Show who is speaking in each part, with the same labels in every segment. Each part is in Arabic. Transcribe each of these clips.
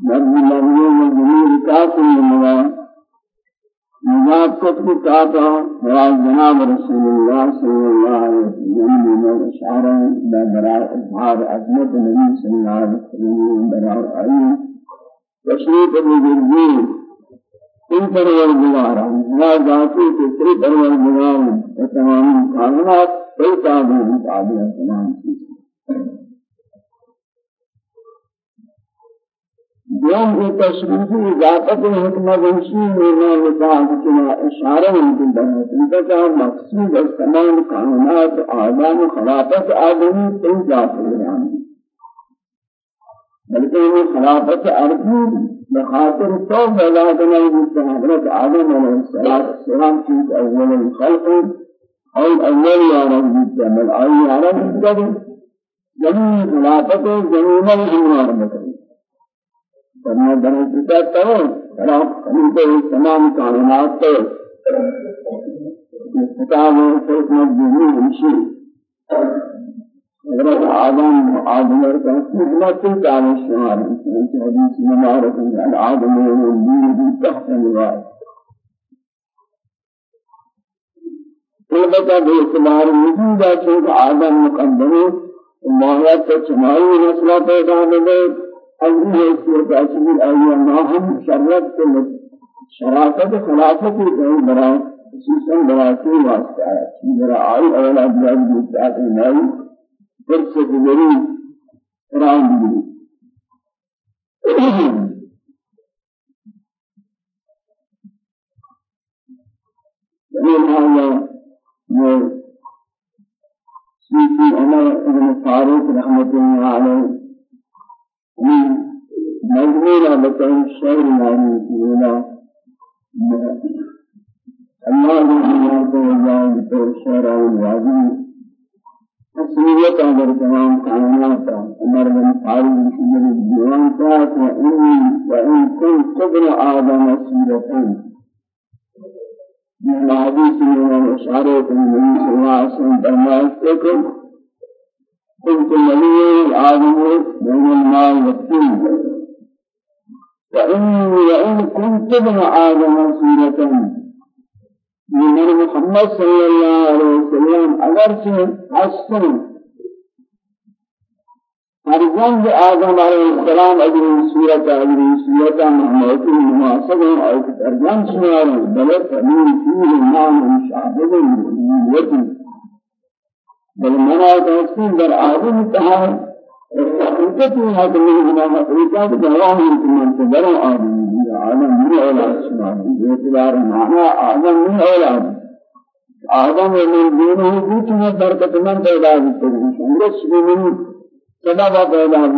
Speaker 1: مرد مرد جميل كافر من نجات کو کہا مراد جناب رسول اللہ صلی اللہ علیہ وسلم نے اشارہ برائے اظہار عظمت نبی صلی اللہ علیہ وسلم برائے آئی تشریف بزرگی ان پروردگار لا ذاتی فطری پروردگار تمام کائنات کئی تابع تابع تمام چیزیں يوم في تشريف إضافة الحكمة بنشي من نکاح كما إشارة من بنا انت مقصود التمام قانونات آدم خلافة آدم إن جاءت يعني بلکہ خلافة أرض بخاطر تو کرنا حضرت آدم علیہ السلام کی اول الخلق أو اول یا رب بل آئی یا رب جميع خلافة جميع الأمور مكان فرما کتا تو خراب خلیفہ تمام کائنات تو کتاب حکمت جمی ہمشی حضرت آدم آدم کا خدمت تعالی شمار ہے حدیث مبارک ہے آدم من تحت الوائد البتہ بے اعتبار وجود ہے کہ آدم مقدم ماہیت کا چمائی مسئلہ پیدا ہو گئے أول حیثیت أشبه أي ما هم شرط شراكة خلافة كي برا خصوصا براسي واسطة. برا آي أولا أبيض بيتات الماء فرصة جري قرآن بجري من هذا سيدي عمر بن فاروق رحمة الله عليه. مجموعة بتاعي شعر معني فينا الله جل وعلا بتاعي شعر الواجب أصلية أمر تمام كائنات أمر من فارغ من الديوان تاعك وإني وإن كنت ابن آدم سيرتين من حديث من الإشارة النبي صلى الله عليه وسلم فرمائے قلت النبي العالم بين الماء والطين وإني وإن كنت ابن آدم سورة من محمد صلى الله عليه وسلم أغرچه حسن فرزند آدم عليه السلام أجل سورة أجل سورة محمد المناسبة أو ترجم شمارا بل فمن فيه المعنى شاهد من بل منا تحسين در آدم تها حقیقت میں ہے کہ میری بنا حقیقت جواب ہے کہ من تدر آدم آدم من أولاد شمار یہ اعتبار آدم آدم. من دینه بیت میں برکت من پیدا من سبب پیدا ہے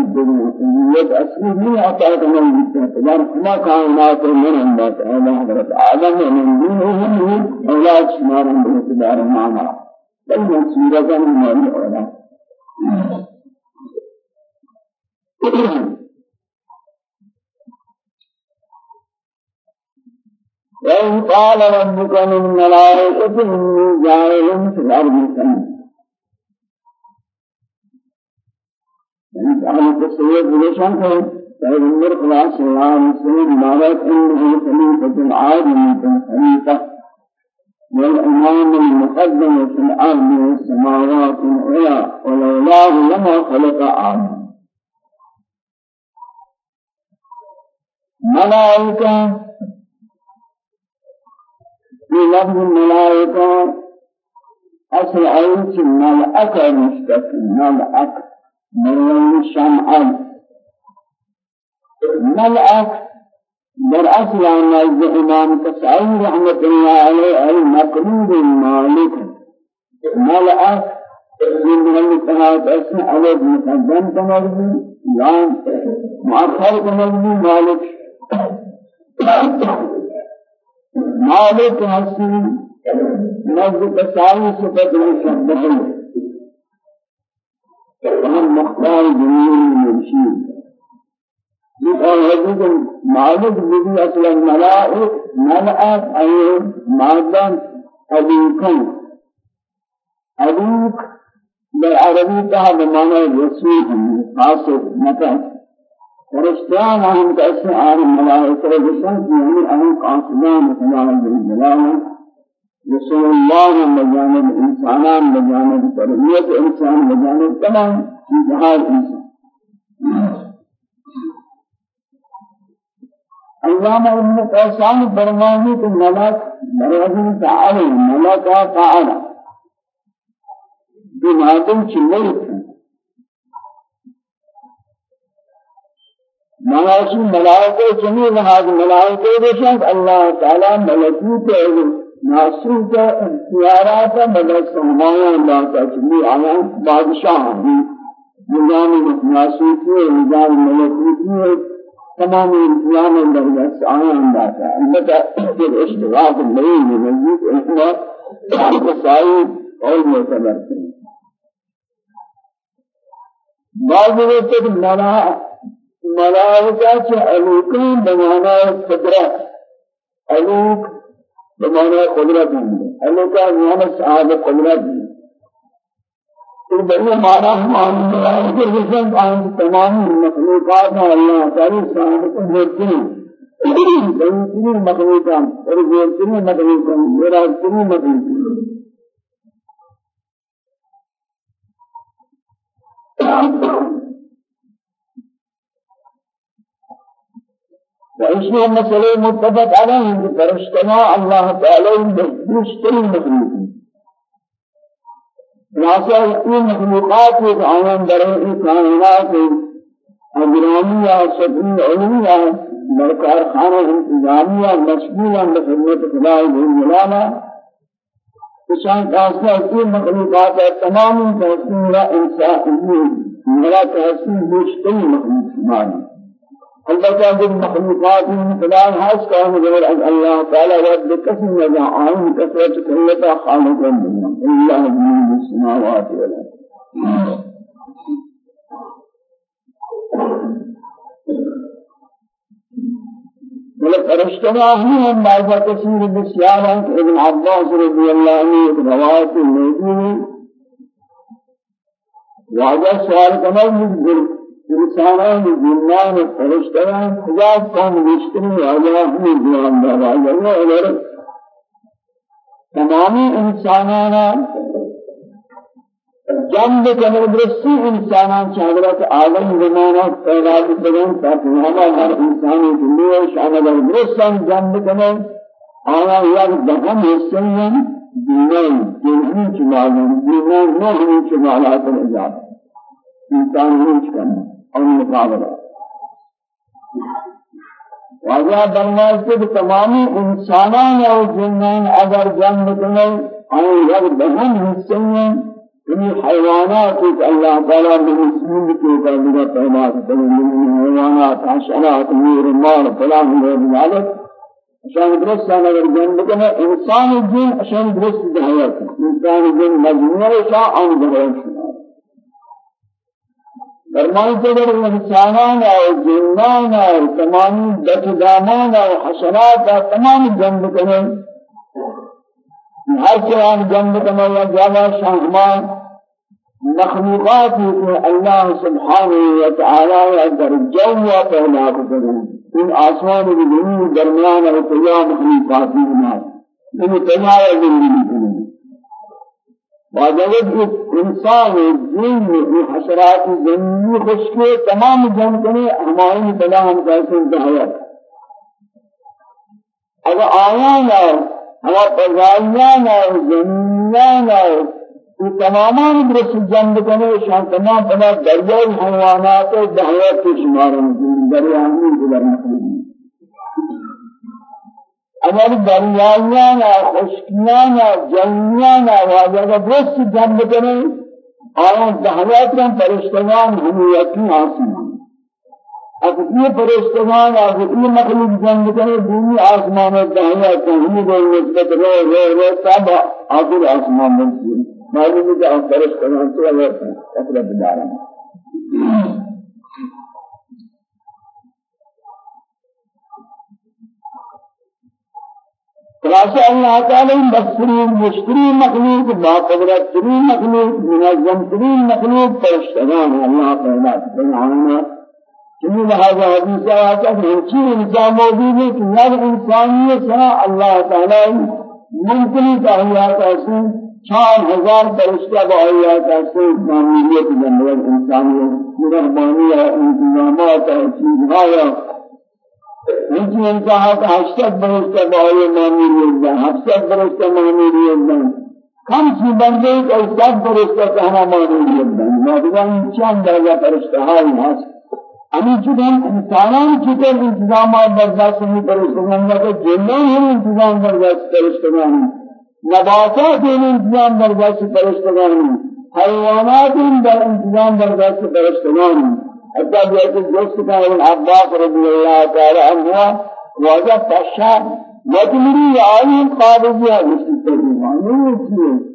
Speaker 1: یہ اصلی نہیں آتا ہے بیت ہے اعتبار ہما کائنات من انداز حضرت آدم من دینه أولاد شمار اعتبار معنی. بل مسيرة من أولا وإن قال ربك للملائكة إني جاعل في الأرض خليفة يعني أهل التسويق بلشان فهم فإذا خلاص الله عليه وسلم مالك إنه خليفة عادل خليفة والإمام المقدم في الأرض والسماوات العلى ولولاه لما خلق آدم. ملائكة في لفظ الملائكة أصل عيش ملأك مشتك ملأك من الشمع ملأك در اصل نزد امام تسعی رحمت الله علیه المقلوب المالک ملأ من الاتحاد اسم عدد مقدم تمرضي لأن مؤخر تمرضي مالك مالك حسن نزد تسعی صفت مشبه وهم مختار جميل المرشيد حدیث مالک بھی أصلا ملائک ملائک ای مادن ابیکن ابیک در عربی کا بمعنی رسول خاص مکان فرشتان هم كأسن آل الملائكة بسن يعني أهم قاصدان خدا جل رسول الله بجانب إنسانان بجانب تربية إنسان بجانب تمام في جهاد إنسان. علامہ ابن قیسان فرمانی کہ ملک مرضی تعالی ملکا تعالی بمادم چملک ملائکہ ملائکہ جميع هذه ملائکہ بشان الله تعالى ملكوت ناصر کا اختیارات مدد سمایا اللہ کا جميع آیان بادشاہ نظام ناسوتی نظام ملکوتی تمام القيام الدرجة آيان داتا البتة في الاشتراك الليل من إحنا تعرف سعيد أو معتبر بعض وقت ملا ملائكة ألوكين بمعنى قدرة ألوك بمعنى قدرة ألوكا بمعنى سعادة قدرة تو بڑی مانا ہم ملائکہ رسل آن تمام مخلوقات اللہ تعالی صاحب کو ہوتے ہیں۔ بہترین مخلوقات اور بہترین مخلوقات میرا بہترین مخلوقات وإشياء مسألة متفق عليه فرشتنا الله تعالى بشتري مخلوقات خلاصہ این مخلوقات ایک آیان در کائنات اجرامیہ شکلی علمیہ برکار خانہ انتظامیہ مشغولا بخدمت بھول ملانا شان خاصہ این مخلوقات تمام تحسین انسان میرا تحسین مشتری مخلوق مانی البتہ جب مخلوقات من خلال حس کا غیر اللہ تعالی رب قسم لگا عین کثرت کلتا خالق اللہ من السماوات والأرض. ولك فرشتنا هم بعض كثير بسيارة ابن عباس رضي الله عنه رواية الموجودة وعجز سؤال كمان انسانان جنان فرشتان خدا کام مشتری آیا ہمیں جوان دارا یا اگر تمامی انسانان جنب کنر درستی انسانان حضرت آدم زمانہ پیدا کرن تاکہ ہمارا ہر انسانی دنیا شامل درستان جنب کنر آیا یک دہم حصے ہیں دینان جنہی چمالون دینان نہ ہمیں چمالات الجاب انسان نہیں کرنا اور مقابلہ واجہ درماز کے تمامی انسانان اور جنان اگر جنگ کنیں اور یک بہن حصے ہیں انہی حیوانات ایک اللہ تعالیٰ نے مسلم کے قابلہ پیدا کرنے من حیوانات حشرات میر مال فلاح و ذالک عشان درست اگر جنگ کنیں انسان جن عشان درست دہیت انسان جن مجموعہ شاہ آن درست فرمان کہ اگر انسانان اور جنان اور تمام دچدامان اور حشرات اور تمام جنب کریں ہر چران جنب کریں یا جاوا شاہمان مخلوقات کو اللہ سبحانہ یا در جو پیدا کریں ان آسمان و زمین درمیان اور تمام مخلوقات میں ان تمام زندگی واجب انسان جن حشرات زمینی خشکی تمام جن کرے ہماری بلا ہم کیسے انتہایت اگر آیان اور ہمارا پرزائیان اور زمینیان اور یہ تمامان درست جنب کرے شان تمام بنا دریائی حیوانات دہیت کے شمار ہیں دریائی گزر مخلوق اگر دریایان خشکیان جنیان واجب درست جنب کریں آن دہلیت میں فرشتگان ہمیتی آسمان اگر یہ فرشتگان اگر مخلوق جنب کریں دینی آسمان دہلیت ہمی دے نسبت رو رو رو سب آخر آسمان بنسی معلوم ہے کہ فرشتگان سے اگر اقرب دارا خلاصہ اللہ تعالی بسری مشتری مخلوق با قدرت ترین مخلوق منظم ترین مخلوق فرشتگان اللہ پیدا سبحانہ چنین لہذا حدیث آتا ہے ہنچی انسان موجود ہے کہ ہر انسانیت سے اللہ تعالی ممکنی تحیات چار ہزار فرشتہ باہیات ایسے معمولیت جنور انسانیت مرحبانی ہے انتظامات ہے چیزہایا ہنچی انسان ہشتت فرشتہ باہی معمولیت ہے ہشتت فرشتہ معمولیت ہے کم سی بندے کہ سب فرشتہ کہنا معمولیت ہے مادوان چند درجہ امی چیزیں انسانان چیزیں انتظامات برداشت نہیں سکتے کہ جنوں ہم انتظام برداشت سکتے نباتات ان انتظام برداشت سکتے حیوانات ان در انتظام برداشت سکتے حتى بيأتي جوست كان ابن عباس رضي الله تعالى عنه واجه تشاب مدمري عالم قابضية مستقبل ما نوتيه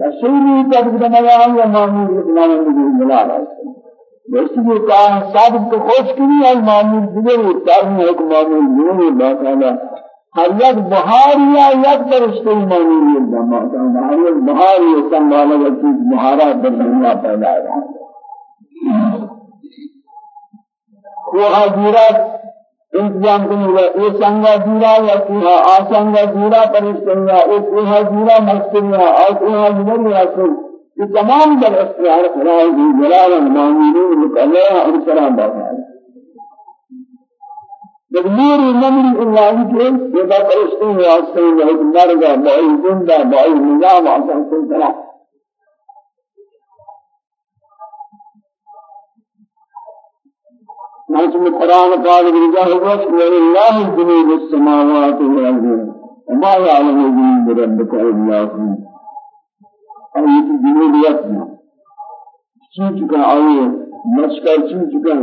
Speaker 1: تشيري تبقى مياه يا مامور ابن عبد الله ویسے کہا صادق کو خوش کری ای معمول دیگر اتارنے ایک معمول دیگر باقاعدہ ہر یک بہار یا یک فرشتے معمول یہ باقاعدہ ہر یک بہار یہ سنبھالا گیا چیز بہارات در دنیا پیدا ہے کوہا جیرات انتظام کرنے گا یہ سنگا جیرا یا کوہا آسنگا جیرا فرشتے یا ایک کوہا جیرا مسکر یا اور کوہا جیرا یا کوہا یہ تمام در اختیار خدای کی جلال المامورین مکلہ اور سلام باقا جب میری نمری اللہ کے یہ بات فرشتے ہیں واسطے ہیں مرگا بائی زندہ بائی نظام آسان سلطنہ ناچم قرآن قال برجاه الرسل ولله جنوب السماوات والأرض. وما يعلم جنوب ربك إلا هو. اور یہ تو جنوبیت ہے چی چکا آئے مشکل چی چکا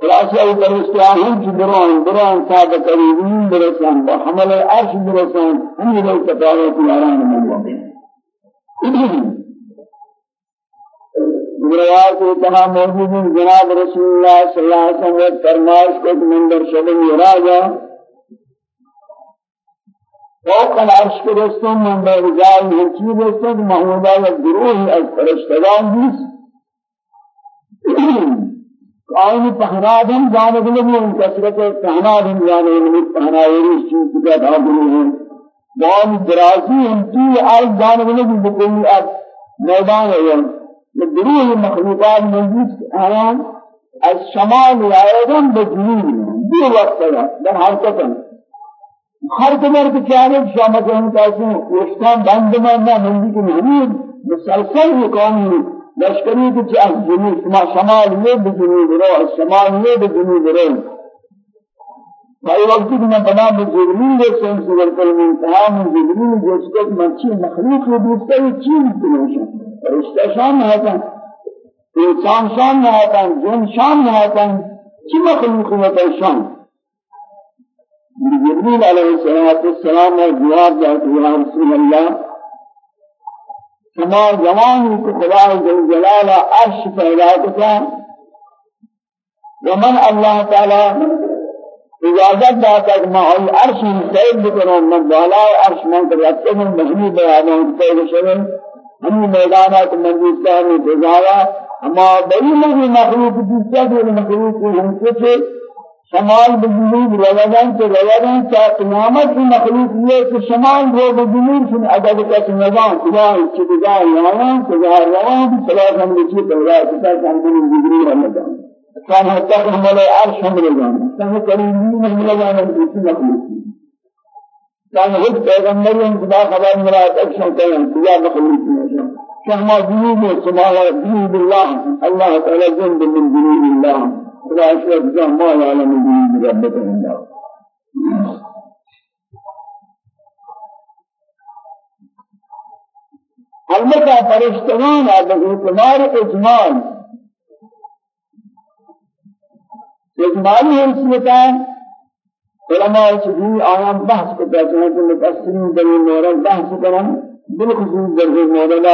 Speaker 1: خلاصہ اوپر استعاہم کی بران بران صاحب قریبین برسان بحمل عرش برسان ہمی لوگ تفاوت یاران من روایت اتہا موجود جناب رسول اللہ صلی اللہ علیہ وسلم فرمائش کو منبر شبن یراجا فوق العرش کے رستوں من برجال ہنچی رستوں محمودہ یا گروہ از فرشتگان دیس قائم پہنادن جانب لگی ان کسرت پہنادن جانب لگی پہناوری چیز کا دھاگلی ہے بان درازی ہنچی آئی جانب لگی بکلی اب میدان ہے گروہ مخلوقات موجود آیان از شمال آئیدن بجنوب دو وقت ہے در حرکت ہے ہر قدر کے چاہے شام کے ہم کہتے ہیں وشتان بند نہ ہندی کی نہیں مسلسل یہ قوم لشکری کے جنوب. شما شمال یہ بجنوب رو شمال یہ بجنوب رو. بھائی وقت کی میں بنا بجرمین دے سن سور کل میں انتہا کو مخلوق کو دوستا یہ فرشتہ شام تن انسان شام تن جن شام تن چی مخلوق ہے شام جبريل عليه الصلاة والسلام نے جواب دیا کہ رسول اللہ كما زمانی کو خدا جل جلالہ عرش پیدا کتا ومن الله تعالى اجازت داتا کہ میں عرش سید بکنوں من بالا عرش من کرتے ہیں مجموع بیانوں کے شامل ہم میدانات مندوستان میں گزارا ہما بڑی لگی مخلوق دوسرا مخلوق ہم کچھ شمال بجنوب روادان سے روادان چا قیامت کی مخلوق یہ کہ شمال رو بجنوب سے عدد کا نظام خدا کی خدا روان خدا روان صلاح ہم ہم رمضان ولا عرش رجال في مخلوق كان هو پیغمبر خدا خبر مراد اکشن کریں خدا مخلوق نہیں شما جنوب سماوات جنوب الله الله تعالى جنب من جنوب الله خدا اشرف ما يعلم به ربك الله البتہ فرشتگان اب اعتبار اجمال. اجمالی حیثیتان علماء چیزی آیان بحث کو بیچنے کے متأثرین در مورد بحث کرن بالخصوص در مورد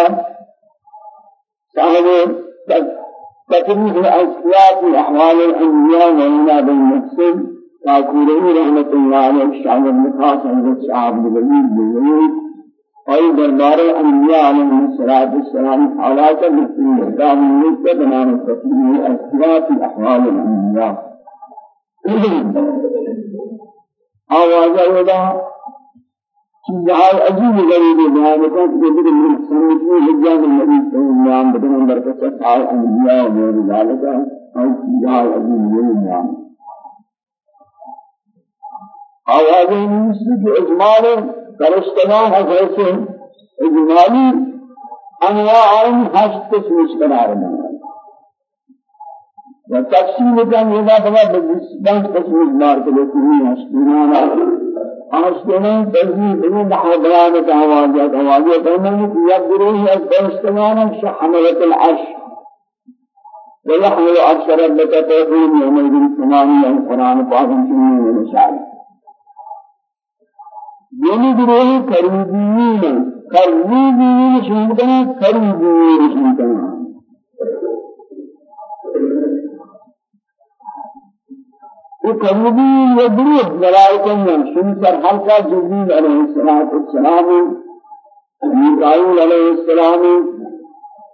Speaker 1: صاحب تقريب الأسياط أحوال الأنبياء وإلى بالمحسن كاكوري رحمة الله عليه الشعب المخاص عند الشعب الجليل بالجليل اور دربار انبیاء علیہ الصلوۃ والسلام حالات مسلم دام نکتے بنانے تفصیل اسباب احوال الانبیاء آواز ہوگا چیزهای عجیب غریب بیان کرد که دیگر من سنتی حجاب النبی صلی اللہ علیہ وسلم آل انبیاء اور عجیب اجمال حضرت اجمالی انواع قرار و تفصیل کن یہ بات ہے بس قسم اجمال کے لیے ہشت دنیا آشتنا تزمي بني بحضران كهواجات هواجات أنه يقدرون يستمعون حملة العرش. ويحمل عرش ربك تقول يومئذ ثمانية القرآن فاهم سنين ونشعر یعنی گروہ قریبین قریبین شنکنا قریبین شنکنا وقربين يدريب ملائكة شنكر حلقة جبريل عليه الصلاة والسلام ميكائيل عليه السلام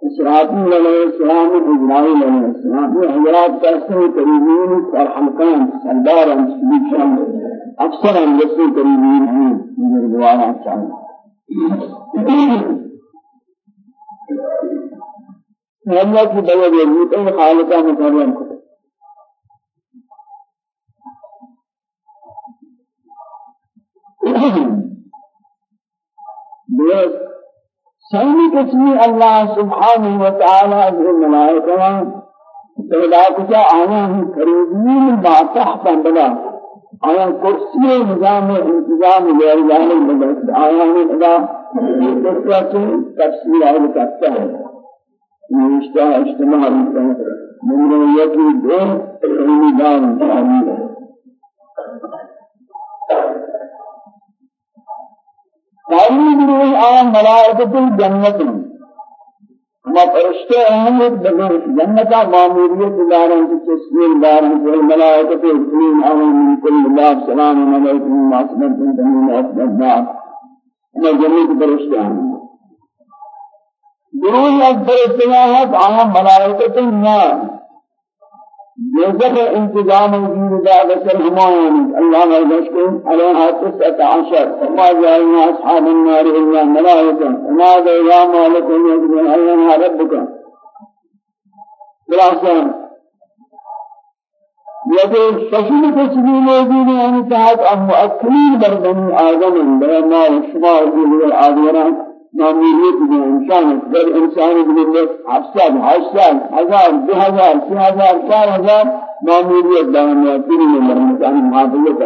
Speaker 1: إسرافيل عليه السلام إبراهيم عليه السلام. یہ حضرات کیسے قریبین اور حلقان سردار ہم سبیشان اکثر ہم جیسے قریبین ہیں مجھے دوارا چاہیے اللہ کی بلد یزیت خالقہ مکرم کو۔ بس ثاني قسمي الله سبحانه وتعالى الملائكة پیدا کجا آیا ہم قریبین با تحت آیا کرسی نظام انتظام جانے بلا آیا ہم ادا کرتا سے تفسیر آئے کرتا ہے نوشتہ اجتماع من رویتی دو علمی دان شامل ہے تعلیم روح آن ملائکت الجنت ما فرشتے اہمیت بگر جنتا معمولیت دارن کی تسلیم دارن کی ملائکت الکریم آن من کل باب سلام علیکم معصمت تمین افضل باب ما جنت فرشتے اہمیت گروہ از فرشتے آن ملائکت النار جزء انتظام الدين بعد سرهمان الله يذكر عليها تسعة عشر. وما جعلنا أصحاب النار إلا ملائكة. وما يا مالك يجري أيها ربك. خلاصة. يقول ششل تسمي موجود يعني تحت أم مؤكلين بردني آدم بما وشما وجود الآدوران معمولیت میں انسان در انسان بنده افساد هشتاد هزار دو هزار سی هزار چار هزار معمولیت دائم یاتیری میں مرمتان محافظت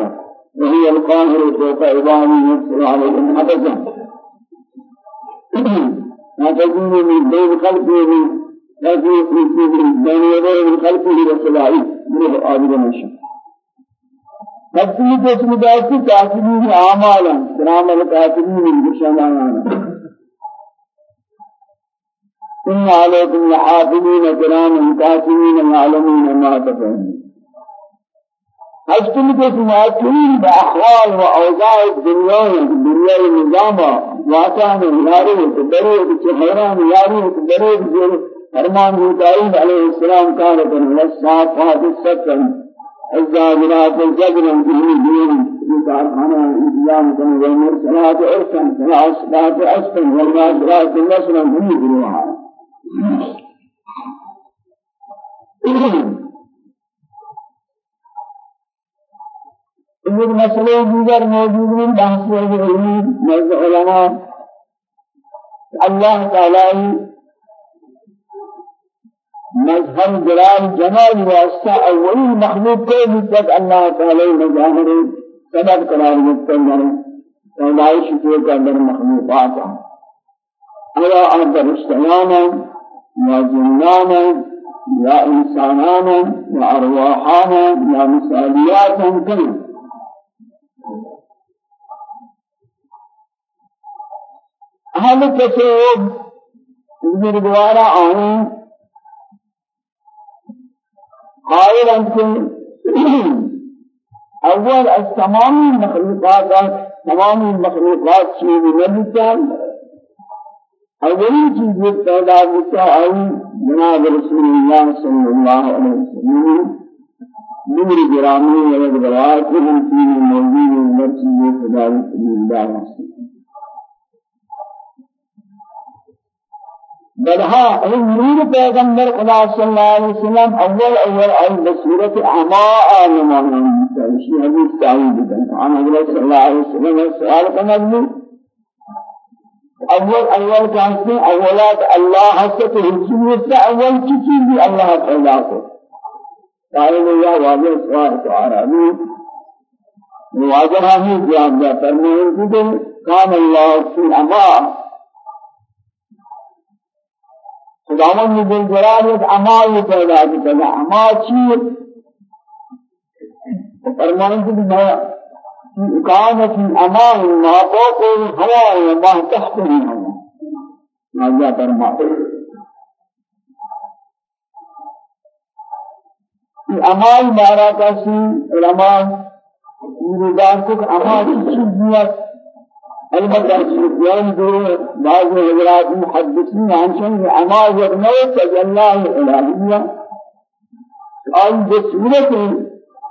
Speaker 1: وهي القاهر فوق عبادي يرسل عليهم حفظا ما تكون من بين قلبه لا في بين يديه من قلبه رسول من عابد النشا تفسير اسم ذاتي كاتبين أعمالا كرام الكاتبين بشمانا إن عليكم لحافظين كرام كاتبين يعلمون ما تفعلون أجتمع تسمعتين بأحوال وأوضاع الدنيا الدنيا النظام واتان ياري تدري بشهران ياري تدري بجل فرمان إبراهيم عليه السلام كان والصافات السكن الزاجرات الزجرا به دين كارخانة انتظام كان والمرسلات عرفا فالعصبات عصفا والناصرات نصرا به دروها ایک مسئلے دیگر موجود ہیں بحث علمی نزد علماء اللہ تعالی مظہر جلال جمال واسطہ اولی مخلوق کو بھی تک اللہ تعالی مظاہر سبب قرار دیتا ہے پیدائش کے اندر مخلوقات ہیں على أرض السلامة يا جنانا يا إنسانانا يا أرواحانا يا مثاليات كل أهل التسوب من دوارا آئين قائل أنت أول التمام المخلوقات تمام المخلوقات شيء نبتا اولین چیز پیدا ہوتا ہے جناب رسول اللہ صلی اللہ علیہ وسلم نور گرامی و روایت ہم کی موجود مرچی خدا اللہ بلها این نور پیغمبر خدا صلی اللہ علیہ وسلم اول اول آئی بصورت اعماء نمانا اسی حدیث تعیید دیتا عن حضرت صلی اللہ علیہ وسلم سوال کنگلی أول أول کہتے أولاد اللہ حسد حسنیت سے أول کی چیز بھی اللہ پیدا کو قائل یا واضح سوال تو آرابی واضح ہمیں جواب دیا فرمائیں کہ کام اللہ فی أمان خداوند دل جلال ایک اعمال پیدا کرتا ہے اعمال چیز فرمائیں کہ میں كان في أمان ما فوق الهواء وما تحت الهواء فرمائے في أمان مارا کا سی علماء میردان کو أمان کی چیز البته سفيان دور بعض حضرات محدثين عن شيء. أما يبنو تجلى الإلهية.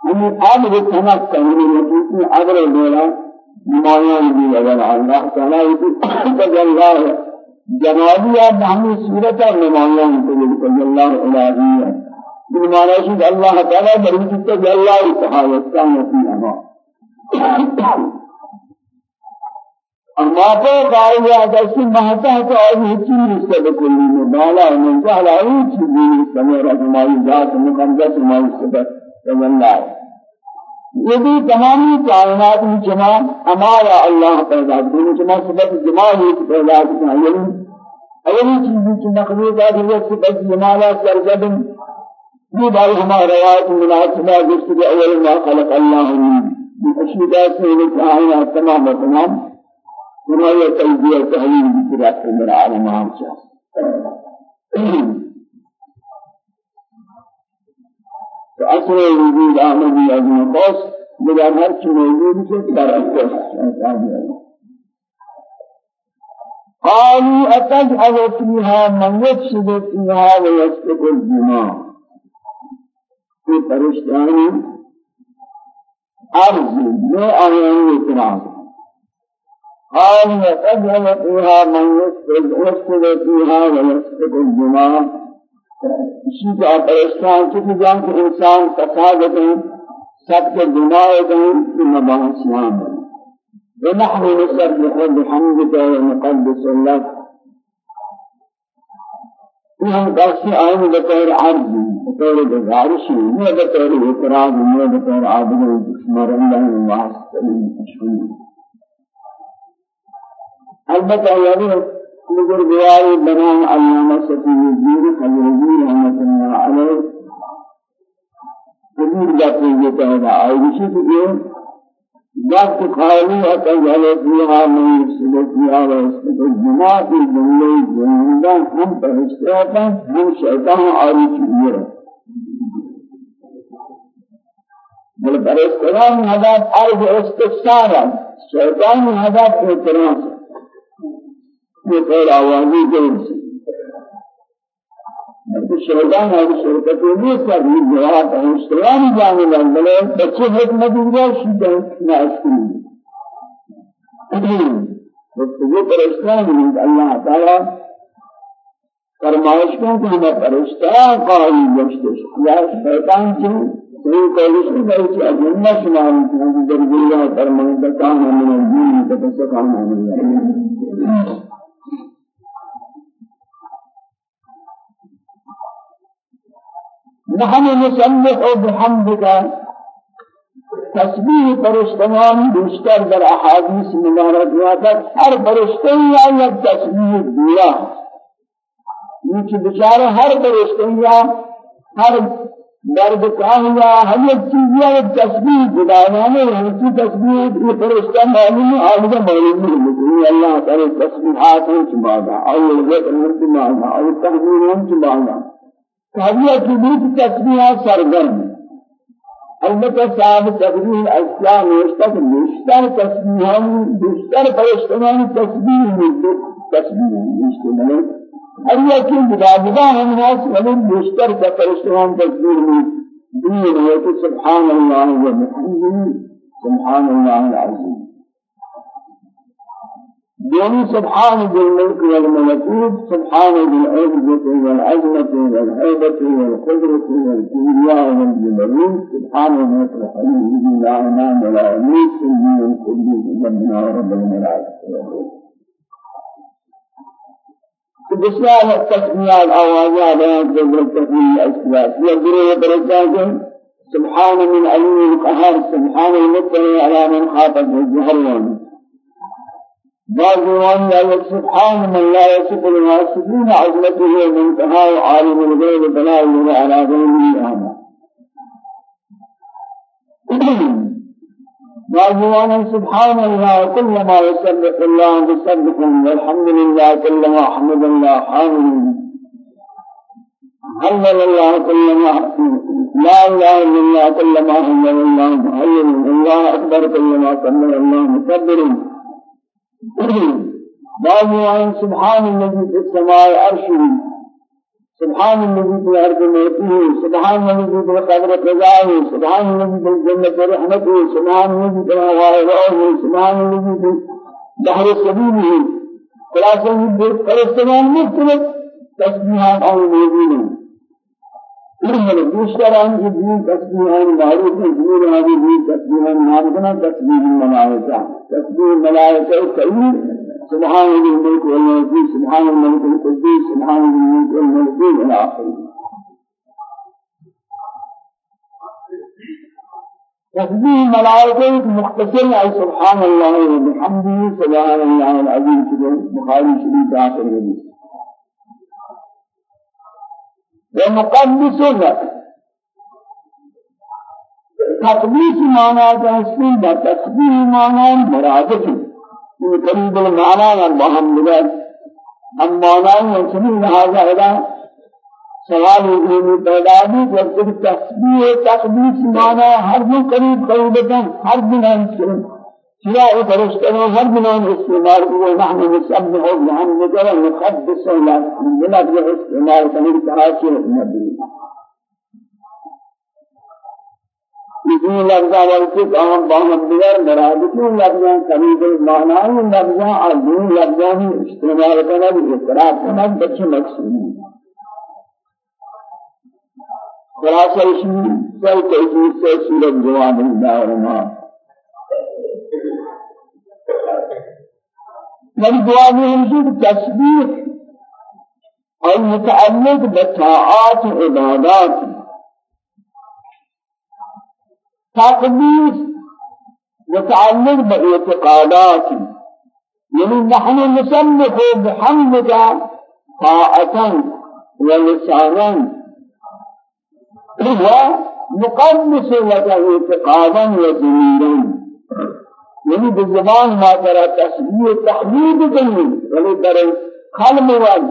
Speaker 1: قال بسورة من أمر تمكن من يجيء أمر دولا نمایان بھی اگر اللہ تعالی تجلى جمالية بہمی صورت نمایان تجلى الإلهية بمعنى شد الله تعالى بريد تجلى تحاوت كان في أمان أما تو قائل ہے مہتا ہے تو اور یہ چیز بکلی میں بالا میں جہلا یہ چیز نہیں سمجھ رہا ہماری ذات مقدس ہماری صفت ہے یہ بھی تمامی کائنات میں جمع ہمارا اللہ پیدا کرنے جمع صفت جمع ہی پیدا کرنا یعنی اولی چیز کی مخلوقات ہے صفت جمالا سرجدن یہ بھائی ہمارا روایت مناسبہ جس کے اول ما خلق اللہ من اشیاء سے کائنات تمام تمام۔ وما يتوجيه تحليل بكرات من عالم فأصل الوجود آمدي أجمع بس بلا مرش موجود سے در قالوا أتجعل فيها من يفسد فيها ويسفك الدماء في فرشتان أرض ما آيان اعتراض. قال يتجهل فيها من يسجد فيها ويسجد الجماع. کا پرستان چکی جان کہ انسان فساد ہیں سب کے گناہ ہیں کہ مباحثیان ہیں ونحن نسبح بحمدك ونقدس لك ہم کیسے آئیں بطور عرض بطور گزارش نہیں بطور اعتراض نہیں بطور عابد مرن اللہ واسطہ نہیں البته یعنی مگر بیاری بنان علامہ صفی الدین خلیلی رحمت اللہ علیہ قبول جاتے یہ کہنا آئیشی کہ یہ جب خالی اتجعل فيها من يفسد فيها ويسفك الدماء في جملة جنودا هم فرشتاتا هم شيطان عارف كبيرا بل فرشتان هذا عرض استفسارا. شيطان هذا اعتراض. یہ غیر آوازی جنس شیطان ہے شرکت میں سب یہ جواب ہے؟ اسلام جانے والے بچے حکمت دیا شیطان نہ اسکول وہ پرستان ہے اللہ تعالی فرمائش کو کہ ہمیں پرستان قائل بچتے یا شیطان سے یہ کوشش ہے کہ اجنہ شمار کی درجہ فرمائش کا کام ہے من الدین تتسقى من نحن نسبح بحمدك. تسبیح فرشتگان بیشتر در احادیث مبارکات ہر فرشتے یا یک تسبیح دیا. یہ بیچارے ہر فرشتے یا ہر درد کاہیا ہر ایک چیز یا ایک تسبیح بدانے ہیں کی تسبیح یہ فرشتہ معلوم کا معلوم ہے اللہ تعالی تسبیحات ہیں چبادا اور ذکر ہے چبادا اور تحمید ہے چبادا کی بیت تسبیح سرگرم البتہ صاحب تقریر اسلام نوشتہ کہ بیشتر تسبیحان بیشتر فرشتگان تسبیح میں تسبیح مشتمل ہر یہ کہ جدا جدا ہم ناس ولی بیشتر کا فرشتوں تسبیح میں دین ہے کہ سبحان اللہ و بحمده. سبحان اللہ العظیم. دوني سبحان ذي الملك والملكوت سبحان ذي العزة والعزمة والهيبة والقدرة والكبرياء والجبروت سبحان ذي الحليم لا إمام ولا أمير سيدي القدوس ربنا ورب الملائكة بسیار تسمیات آوازات ہیں جو تسمیہ اسلاس یہ گروہ درجہ سبحان من علیم القهر سبحان المطلع على من خاطب الجهر بعض لا سبحان من لا يصف الواصفين عظمته ومنتهى عالم الغيب فلا يرى على غيره أعمى بعض سبحان الله كل ما يسبح الله بسبح والحمد لله كل ما حمد الله حامد هلل الله كل ما لا إله إلا الله كل ما هلل الله مهلل الله أكبر كل ما كبر الله مكبر بعض عن سبحان الذي في السماء عرشه سبحان الذي في الأرض ملكه سبحان الذي في القدر قضائه سبحان الذي في الجنة رحمته سبحان الذي في الهواء روحه سبحان الذي في بحر سبيله خلاصة فلسطين مختلف تسبيحات أو موجودين دین تسبیحان معروف ہیں دین هذه دین تسبیحان معروف تسبیح الملائکہ تسبیح الملائکہ کئی سبحان الملك والملك سبحان الملك القدوس سبحان الملك آخره. تسبيح الملائكة مختصر أي سبحان الله وبحمده سبحان الله العظيم كده بخاري شريف آخر حديث ومقدس لك تقديس معنى تحسين تسبيح معنى مرادف من قريب المعنى والمهم لك ہم معنی یعنی لہذا ادا سوال یہ پیدا بھی کہ تسبیح تقدیس معنی ہر دن قریب قریب ہر دن ہے سواء فرشتنا هل من الاستعمال هو نحن نسبح بحمدك ونقدس لك بلا بالاستعمال كمن تعاشر النبي. اسی لفظہ ورکت آم باہم دیگر مرادتی لفظاں قریب المعنی لفظاں عظیم لفظاں استعمال کنگ إقرار کنگ بچے مقصودی خلاصہ اسی سل تحجیز سے سورت جواب اللہ ورمان من همشي تسبيح المتعلق بطاعات عبادات تقديس متعلق باعتقادات يعني نحن نسبح بحمدك طاعة ولسانا ونقدس لك اعتقادا وزميلا یعنی بزبان ما ترى تسبیح تحمید کنی ولی در قلب وال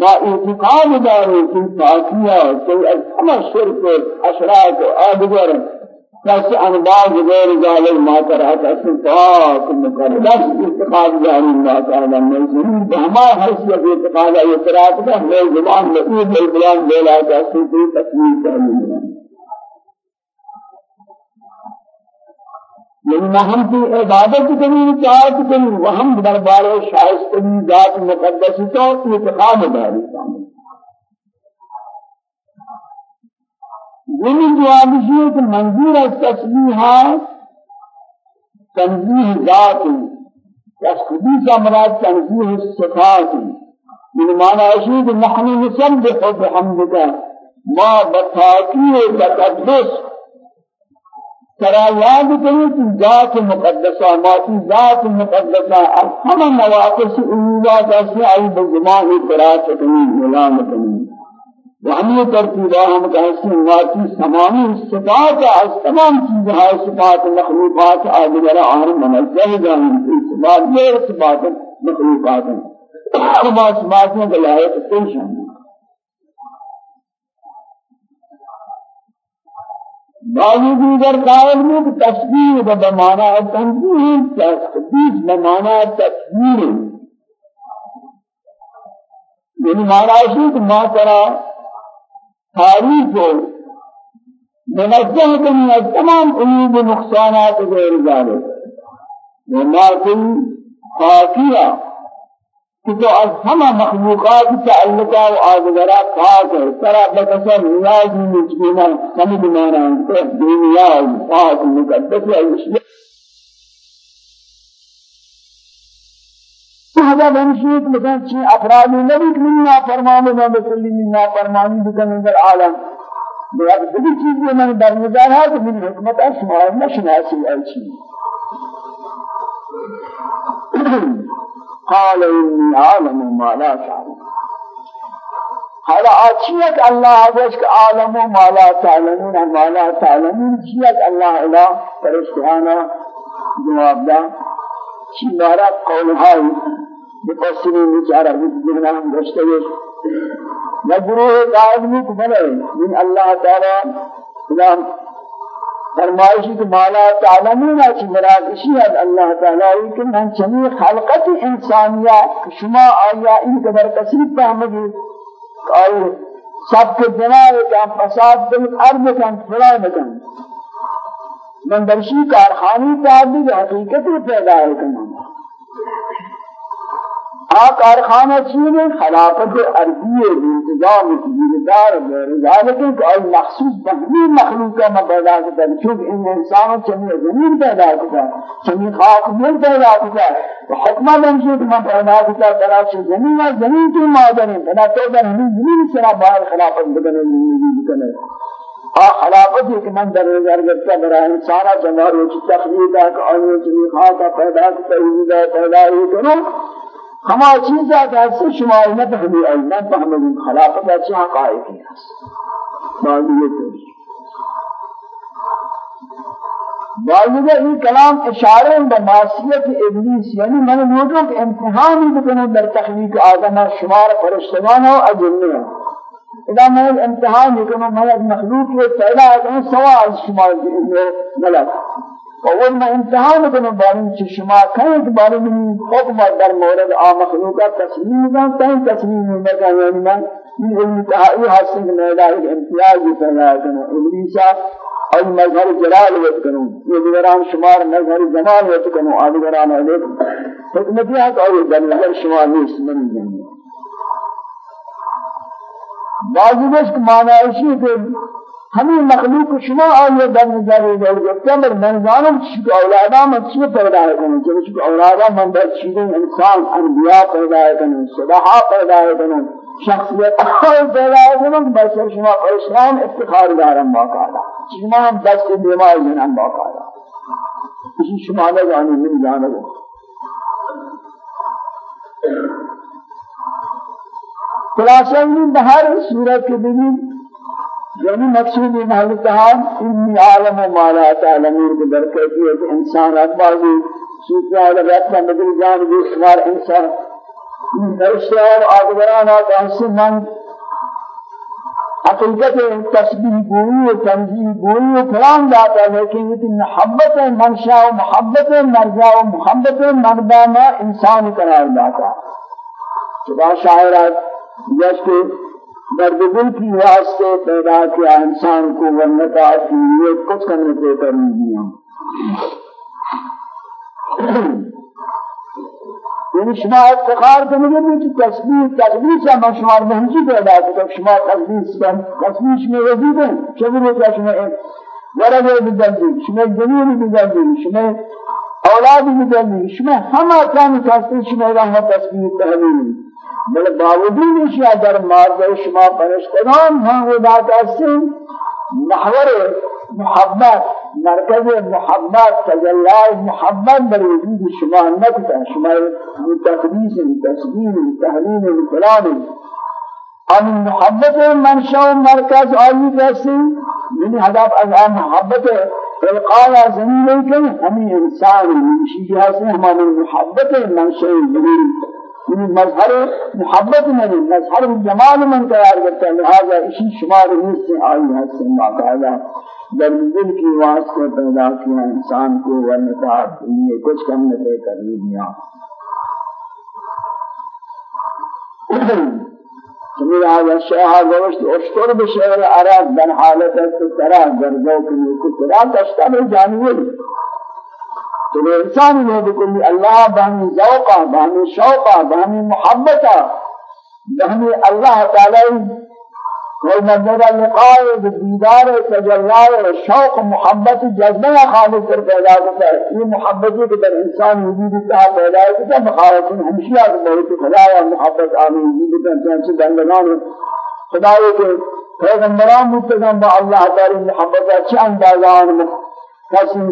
Speaker 1: ما اعتقاد داری کہ پاکیہ کوئی از ہمہ شرک اشراک آدگر کسی انباز غیر ظالم ما ترى تسبیح پاک مقدس اعتقاد داری ما تعالی میں ضرور بہما حیثیت اعتقاد اعتراف کا میں زبان میں یہ بیان دے لا تسبیح تسبیح کرنی یعنی ہم کی عبادت کریں چاہت کریں وہ ہم دربار شائستگی ذات مقدس تو اعتقاد داری یعنی جواب یہ منظور التسبیحات تنزیح ذات تسبیح کا مراد تنزیح الصفات من معنی ہے نحن نسبح بحمدك ما بتاقی تقدس۔ کریں کہ ذات مقدسہ ماتی ذات مقدسہ ہم مواقف اولا جیسے آئی بزمان ملام کنی وہمی ترتیبہ ہم کہتے ہیں ماتی سمانی صفات از تمام چیزیں صفات مخلوقات آدھگر آن منزہ جانیں صفات یہ صفات مخلوقات ہیں۔ ہم صفات میں دلائت پیش بعضی دیگر قائل میں کہ تشبیح و بمانا تنزیح تشبیح بمانا تشبیح یعنی مہاراشی کہ ما ترا تاریخ ہو، منزہ کنی از تمام عیوب نقصانات غیر ذالک۔ یعنی وما کن خاکیہ کہ تو از ہمہ مخلوقات تعلقہ و آدگرہ پاک ہے ترا بکسر نیازی مجبینا سمجھ مانا ہے دنیا پاک مقدس ہے هذا بنشيط مثلا شيء أفراد النبي منا فرمان ما بسلي منا فرمان بكم در عالم بغير بدي چیز من در نظر ہے کہ من حکمت شما نشناسی ایچی قال إني عالم ما لا تعلم هذا آتشيك الله عزك عالم ما لا تعلمون ما لا تعلمون شيك الله إله فرشتهانا جواب دا شي مارا قول هاي مفسرین بیچارہ جنہ ہم گشتے ہیں یا گروہ آدمی کو بنے من اللہ تعالی سلام فرمائشی کہ مالا تعلمون اچھی مراد اسی ہے اللہ تعالی کہ من چمی خلقت انسانیہ شما آیا ان قدر کثیر فهمگی کہ سب کے جناب کا فساد دل ارض کا فلا مکان من درشی کارخانی تعبیر حقیقت پیدا ہے کہ آ کارخانہ چیز خلافت ارضی انتظام ذالک کہ ای مخصوص بہنی مخلوق میں پیدا کرتا ہے چونکہ ان انسانوں چمی زمین پیدا کرتا ہے چمی خاک مل پیدا کرتا ہے حکمہ منشی کہ میں پیدا کرتا ہے طرح سے زمین ہے زمین کی مادر ہے بنا تو در ہمیں زمین سرا باہر خلافت بدنے زندگی بکنے آ خلافت کہ من در نظر کرتا برا انسانا جمہر ہو چی تخلیق کہ آنیوں چمی خاک پیدا کرتا ہے پیدا ہی ہما چیزا کہ شما نہ فهمی ای نہ فهمی خلافت اچھا حقائق ہے یہ تو بعضی کلام اشارے به معصیت ابلیس یعنی من لوگوں کے امتحان بکنو در تخلیق آدم شمار فرشتگان و اجنه. اذا میں امتحان بکنو میں مخلوق کے پیدا آدم سوا از شمار ملک اول ما امتحان کنم بارین چی شما کہیں کہ بارے من حکم در مورد آ مخلوقات تسلیم دان کہیں تسلیم نکن یعنی من من علم تحائی کہ میرا ایک امتیاز پیدا کنم. ابلیسا اور مظہر جلال وقت کنم. یہ دیگران شمار مظہر جمال وقت کنم. آدگران علیہ حکمتی ہے کہ اور در نظر شما نیست من جنگی بعضی بس معنی ایسی کہ ہمیں مخلوق شما آئیے در نظر دور گفتے مر منظانم چیز اولادا من چیز پیدا ہے کنن چیز اولادا من در چیزیں انسان انبیاء پیدا ہے کنن صلاحا پیدا ہے کنن شخصیت پیدا ہے کنن بس شما اسلام افتخار دارم باقاعدہ شما ہم دست بیمار جنم باقاعدہ اسی شما نہ جانے من جانے خلاصہ میں بہر صورت کے دنی یعنی مقصود یہ محل کہا انی عالم و مالا تعلمون کے در کیفیت انسان اقبازی سوچنا اگر رکھنا بدل جان بھی سوار انسان. فرشتہ اور آدگران آتا ہنسی من حقیقت تسبیح گوئی و تنزیح گوئی و فلان جاتا ہے لیکن یہ محبت منشا و محبت مرجع و محبت مردانہ انسان قرار جاتا ہے خدا شاعرات جیسے درد دل کی واسطے پیدا کیا انسان کو ورنتا کی یہ کچھ کرنے کو کرنے دیا یعنی شما افتخار کنگے بھی کہ تسبیح تسبیح سے ہم شمار مہنجی پیدا کرتا شما تسبیح سے تسبیح شما وزید ہے شما روکا شما ورد بدل شما جنین بدل شما أولاد بدل شما ہمہ کام کاستے شما رہا تسبیح تحلیل بل باوجود اشیاء در مارد شما فرشتگان ہاں خدا کسی محور محبت مرکز محبت تجلال محبت بر وجود شما نکتا شما تقدیس تسبیح تحلیل کلام آن محبت منشأ و مرکز آئی کسی یعنی هدف از محبت القاء زمین کن ہمیں انسان چیزی ہستے ہماری محبت منشأ زمین. مظهر محبت نہیں مظهر جمال من تیار کرتا ہے لہذا اسی شمار نیس سے آئی ہے سے باقاعدہ در دل کی واسطے پیدا کیا انسان کو ورنتا یہ کچھ کم نہ کر دیا سمي هذا الشيء گوشت اشتر بشعر عرب من حالت ترى گردو کنی ترى تشتمل جانور تو انسان نے بکلی اللہ بہمی ذوقا بہمی شوقا بہمی محبتا بہمی اللہ تعالی والمجد اللقاء بالديدار تجلال شوق محبت جذبہ خالق پر پیدا ہوتا ہے۔ یہ محبت کے در انسان وجود کا پیدا ہے مخالف ہمشیہ کے بہت خدا و محبت آمین وجود کا چانچہ بندگان خدا کے پیغمبران متقام با اللہ تعالی محبت اچھا اندازان کسی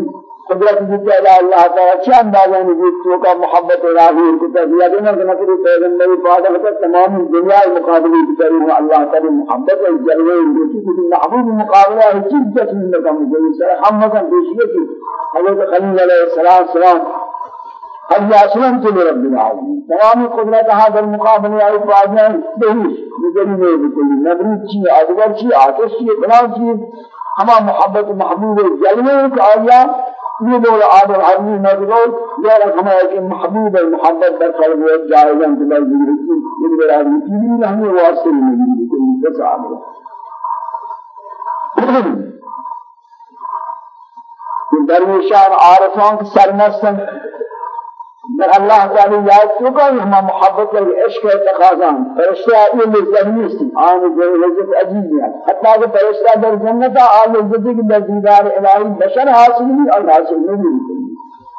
Speaker 1: قدرت کی اللہ تعالی اچھا اندازہ نے تو کا محبت الہی کو تذیہ دینا کہ نبی پیغمبر پاک ہے تمام دنیا مقابلے کی طرح اللہ تعالی محبت جلوے کی محبوب مقابلہ ہے چیز جسم میں کم کوئی سر ہم مثلا دیکھیے کہ حضرت خلیل علیہ السلام سلام. قد اسلمت لرب العالمين. تمام قدرت هذا المقابله اي فاجا بهش بجري بكل نبري شيء أدبر شيء آتش شيء فلان شيء. ہما محبت محبوب جلوے کا آیا یہ دور آب الحرمی مجلو یا رکھنا ہے کہ محبوب محبت در قلب و جائزان تبار ذکر یہ دور آدمی تیری رہنے واسطے نہیں کوئی بس آب درویشان عارفان سرمستن در اللہ تعالی یاد کہ ہم محبت اور عشق تقاضان. فرشتہ یہ لذت آن جو لذت عجیب ہے حتى کہ فرشتہ در جنت آل لذت کی دیدار الہی بشر حاصل نہیں اور حاصل نہیں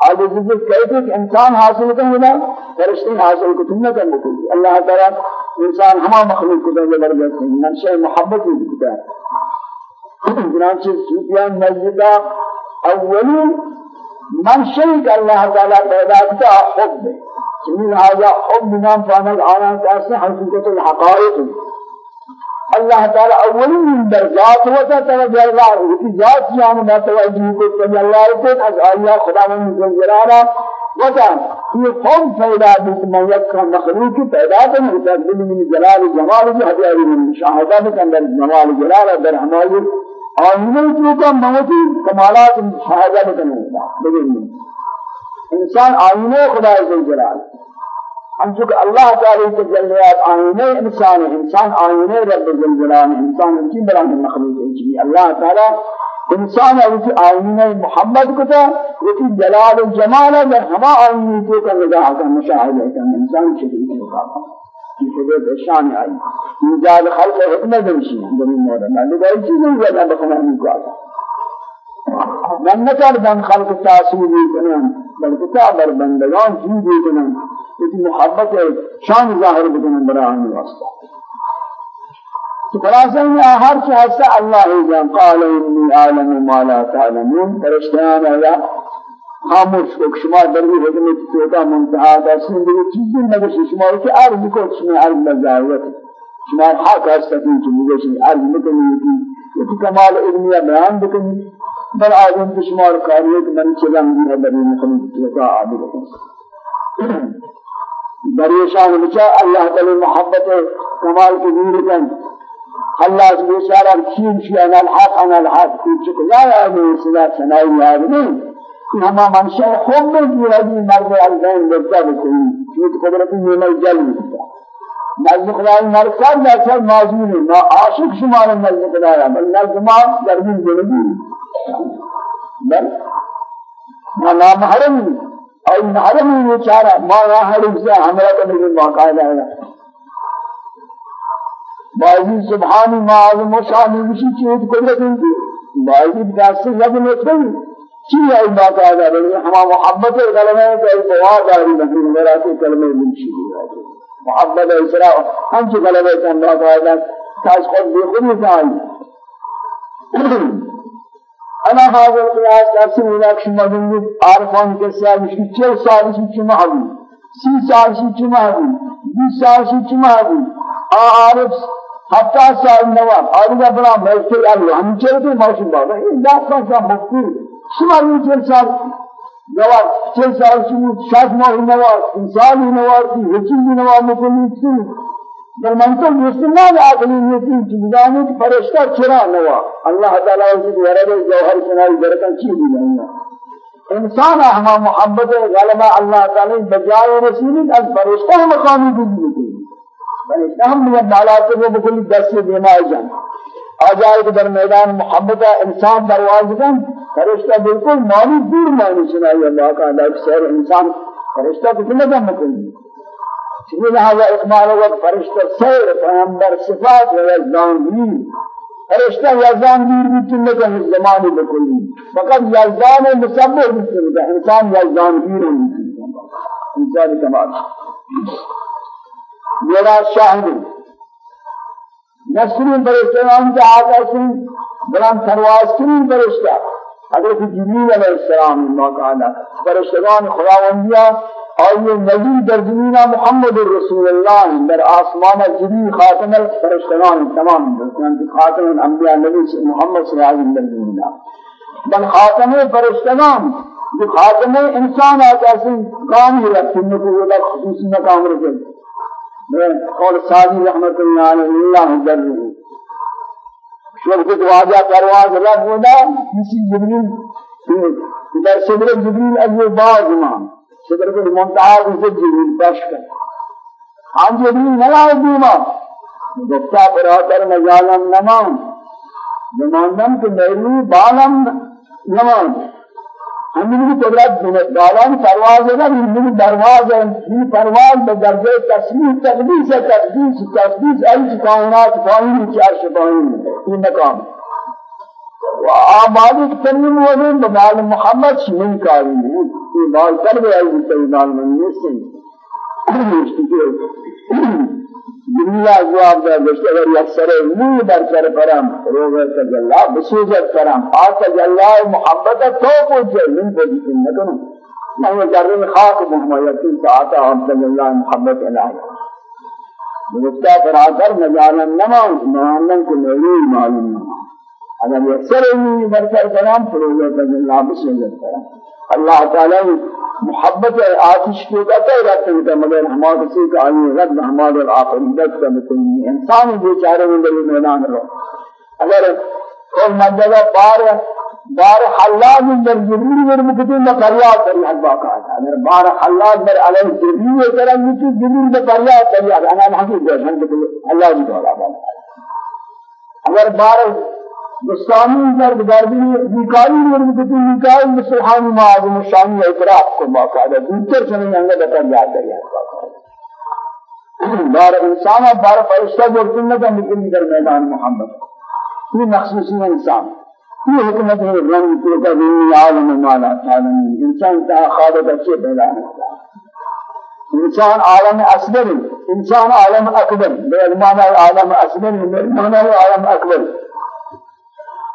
Speaker 1: آل لذت کیسے کہ انسان حاصل کرے فرشتے حاصل کو تم نہ کر سکتے اللہ تعالی انسان ہما مخلوق کو زبردست ہے من شے محبت کی ہے. چنانچہ صوفیان مسجدہ اولی من شيء الله تعالى کیا حب جميل هذا حب نام فانا آنا کیسے حقیقت الحقائق اللہ تعالی اولی من در ذات ہوتا توجہ اللہ کی ذات جان میں توجہ کو اللہ کو از اللہ خدا من جلالا وتا یہ قوم بیت من یک مخلوق تو متقبل من جلال جمال جو من مشاهدہ کے اندر جمال جلال در آئینے تو کا موتی کمالات مشاہدہ بکنے ہوتا بگنی انسان آئینے خدا عزیز جلال ہم چونکہ اللہ تعالی تجلیات آئینے انسان انسان آئینے رب جلال انسان کی بران مخلوق ہے اللہ تعالی انسان اوچ آئینے محمد کو تھا وہ جلال و جمال ہے ہما آئینے تو کا نگاہ کا مشاہدہ کرنا انسان کے مقابلہ خدای بشان آئی ایجاد خلق حکمت نشی در این مورد من دیگر چیزی زیادہ بخمانی کو آتا من نکردم خلق تأثیری کنم بلکہ تعبر بندگان چیزی کنم اس محبت شان ظاہر بکنم برای آن واسطہ تو خلاصہ یہ ہر چیز اللہ جان قال انی عالم ما لا تعلمون فرشتیان ہے خاموش کو شما در بھی حکمت توتا منتہا دا زندگی چیزی نگوش شما کہ عرض کو شما عرض مزاوت شما حق هستین کہ مگوش عرض مکنی کہ کمال علمیہ بیان بکنی بل آدم کو شما کاریت من چلم دی در مخلوق توتا عابد دریشان بچا اللہ تعالی محبت کمال کی دور کن اللہ سبحانہ وتعالی کین شی أنا الحق أنا الحق کچھ لا ہے صلاة سنائی یاد نہیں ہما منشأ خوب میں کی رضی مرد الزین بکتا بکنی چیت قدرتی نیمہ جل بکتا نزد خدای مرکز اکثر معذور ہے نا عاشق شمار نزد خدای بل نزد ما درمین جنبی بل ما نامحرم اور محرم یہ چارہ ما نامحرم سے ہمارا کبھی باقاعدہ ہے بازی سبحانی معظم و شانی بشی چیت قدرتی بازی بکاسی لگن اتنی چی ہے باقاعدہ بلکہ ہما محبت کلمہ کا دعا داری نہیں میرا کہ کلمہ منشی ہے محبت اسرا ہم کی کلمہ کا باقاعدہ تاج خود بھی خود نہیں أنا حاضر قیاس نفسی مناقش مدنی عارفان کے سیاہ مشکی چل سال سی چما ہوئی سی سال سی چما ہوئی بیس سال سی چما ہوئی عارف حتی سال نواب آدھگا بنا محفل اللہ ہم چلتے موشن بابا یہ داخل کا مفکر شما این چل سال؟ نوار. چل سال شما شاد ماه نوار. انسانی نوار کی؟ وچیزی نوار مکنی چی در منطق مسلمان عقلی نیتی چیزانی که فرشتہ چرا نوار؟ اللہ تعالی اسی ورد جوہر سنائی برکن چی دی جائیں انسان ہما محبت غلبہ اللہ تعالی بجائے رسیلی از فرشتہ مقامی دی فرشتہ ہم نے بالا سے وہ بکل دس سے دینا جان آجائے در میدان محبت انسان درواز کن فرشتہ بالکل مانی دور مانی سنائی اللہ کا اللہ سیر انسان فرشتہ کتنے کا مکن چلی لہذا اقمال وقت فرشتہ سیر پیغمبر صفات و یزدان دین فرشتہ یزدان دیر بھی چلنے کا زمانی بکلی فقط یزدان مصبر بھی چلنے انسان یزدان دیر ہوئی انسان کمال. میرا شاہد نسرین فرشتگان کے آقا سے بلان پرواز کرین فرشتہ حضرت جبریل علیہ السلام باقاعدہ فرشتگان خداوندیہ یہ نبی در زمین محمد رسول اللہ در آسمان جبریل خاتم الفرشتگان تمام خاتم الانبیاء نبی محمد صلی اللہ علیہ وسلم بل خاتم فرشتگان خاتم انسان آتا ہے کام ہی رکھتے ہیں خصوصی مقام رکھتے قول سادی رحمت اللہ علیہ اللہ جرہ شوق کے واجہ پرواز رب ہونا کسی جبریل در صدر جبریل اجو باز امام صدر کو منتہا کو جبریل پیش کر. ہاں جبریل نہ دیما گفتا برادر مجالم نمان نماندم کہ میری بالم نمان ہمیں بھی قدرت بنے دالان پرواز ہے نا یہ درواز ہے یہ پرواز بدرجے تصویر تقدیس ہے تقدیس تقدیس ای کائنات فاہم چار شبائیں یہ مقام و آبادی تنیم وزن بمال محمد شمین کاری ہے یہ بال کر گیا ہے سیدان من نسل دنیا جواب دے گشت اگر یک سرے موی بر سر پرم روغ تجلا بسوجت پرم آ تجلا محبت تو پوچھے من کو جتن نکنو میں وہ جرم خاک محمدیتی ساعتا ہم تجلا محبت الہی. بگفتا پر آکر مجانا نمان نمانن کو میلی معلوم نمان اگر یک سرے موی بر سر پرم روغ تجلا بسوجت پرم اللہ تعالی محبت آتش کو کہتا ہے رکھتے ہیں مگر ہمارے سے کہ آئی رد ہمارے آخریت کا مکنی انسان بیچارے میں لگے میدان رو اگر کوئی مجلہ بار بار حلاد در جبریل ور مکتی مکریات کری حد باقا ہے۔ اگر بار حلاد در علیہ جبریل کرن مکتی جبریل در کریات کری حد أنا محقیق ہے اللہ جی دولا باقا اگر بار مستعمل در بدربی بیکاری ورد کتی بیکاری مسلحانی معظم شانی اعتراف کو باقاعدہ دوتر چنین انگا بطر یاد داری بار انسان بار فرشتہ جورتن نہ نکلی در میدان محمد یہ مخصوصی انسان یہ حکمت ہے رنگ کو کا دین عالم مالا تعالی انسان تا خالق اچھے پیدا ہے انسان عالم اصغر انسان عالم اکبر بے معنی عالم اصغر بے معنی عالم اکبر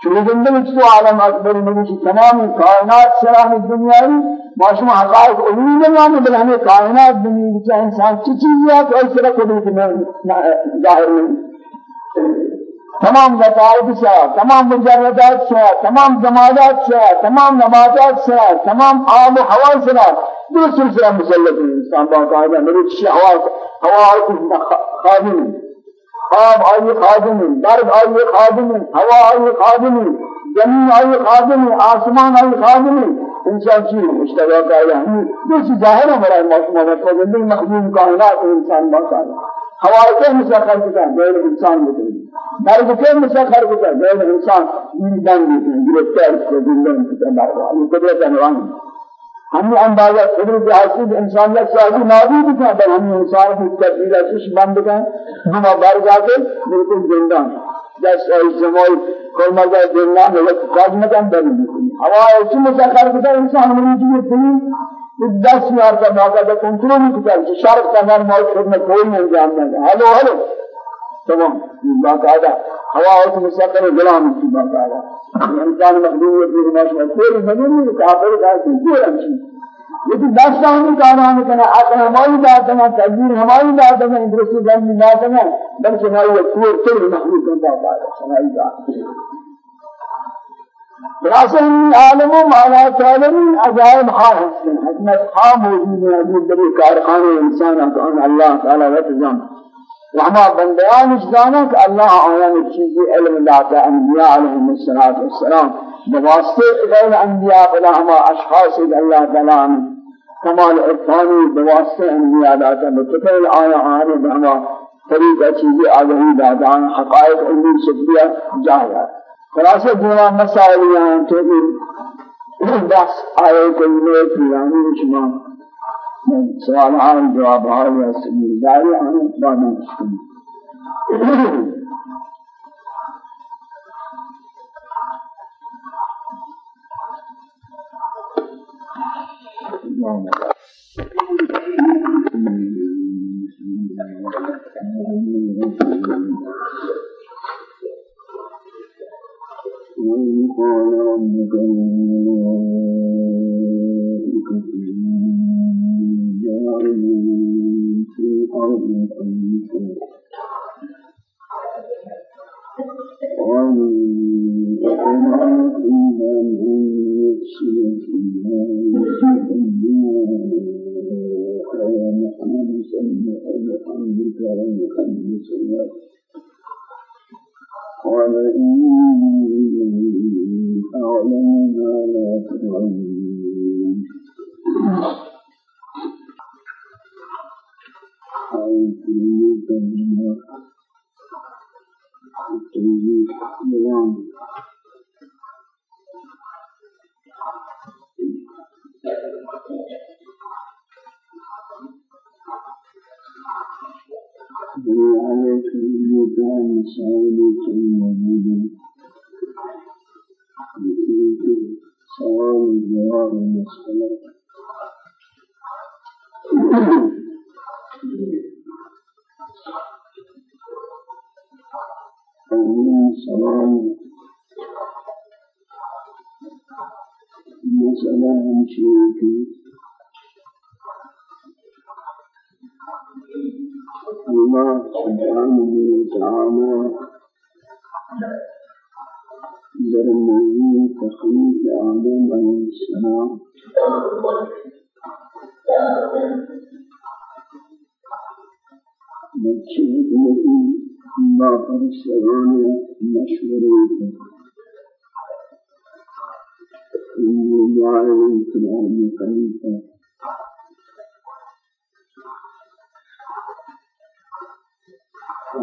Speaker 1: چون زندگی تو عالم اکبر نبی تمام کائنات سلام دنیاوی ماشما حقائق علمی نمیانے بل ہمیں کائنات دنیا کی انسان کی چیز ہے کہ اس طرح قدرت میں ظاہر نہیں تمام ذکائر سے تمام مجردات سے تمام جمادات سے تمام نباتات سے تمام آب و ہوا سے دو سلسلہ مسلط انسان باقاعدہ میری ہوا ہوا خادم آب آئی خادم برد آئی خادم ہوا آئی خادم زمین آئی خادم آسمان آئی خادم انسان چیز مشتبہ کا ہے دوسری ظاہر ہے ہمارا موسم ہے زندگی مخدوم کائنات انسان باقا ہے ہوا کے مسخر ہوتا ہے غیر انسان ہوتے ہیں برد کے مسخر ہوتا ہے غیر انسان یہ دن ہوتے ہیں گرفتار کو دن ہوتا ہے یہ قدرت انوان ہم اندازہ قدرت حاصل انسانیت سے آگے نابود تھا بل ہم انسان کی تبدیل اشش بند کر ہم بار جا کے بالکل زندہ جس جمال کوئی مزہ زندہ ہے وہ کاج نہ کم بن ہوا ایسی مسخر ہوتا ہے انسان موجود ہے دس یار کا موقع تو کنٹرول نہیں کرتا شرط کا نام موت کرنے کوئی نہیں جانتا ہلو ہلو تمام. باقاعدہ ہوا اور مسخر غلام کی باقاعدہ انسان مخدوم ہے پھر ماشاء کوئی نہیں کافر کا کوئی نہیں لیکن ہمیں کہنا ہمیں کہنا عقل ہماری بات ہے تدبیر ہماری بات ہے درستی جان کی بات ہے بلکہ ہماری کور کل مخلوق کا ہے ہماری بات خلاصہ عالم و مالا تعلم عجائب حال حسن حکمت خواہ موجود. ہے بری کارخانے انسان اللہ تعالی و تجام وہما بندیان اجدانا کہ اللہ آیان چیزی علم داتا انبیاء علیہم الصلاة والسلام. بواسطے غیر انبیاء بلا ہما اشخاص اللہ تعالیٰ کمال عرفانی بواسطے انبیاء داتا بتقل آیا آنے بہما طریقہ چیزیں آگہی دادان حقائق علمی شکریہ جایا خلاصہ جنا مسائل یہاں تو بس آئے نئے پیرانی شما سوال آن جواب آئے سبیل داری آن بعد قال ربك جاعل في الأرض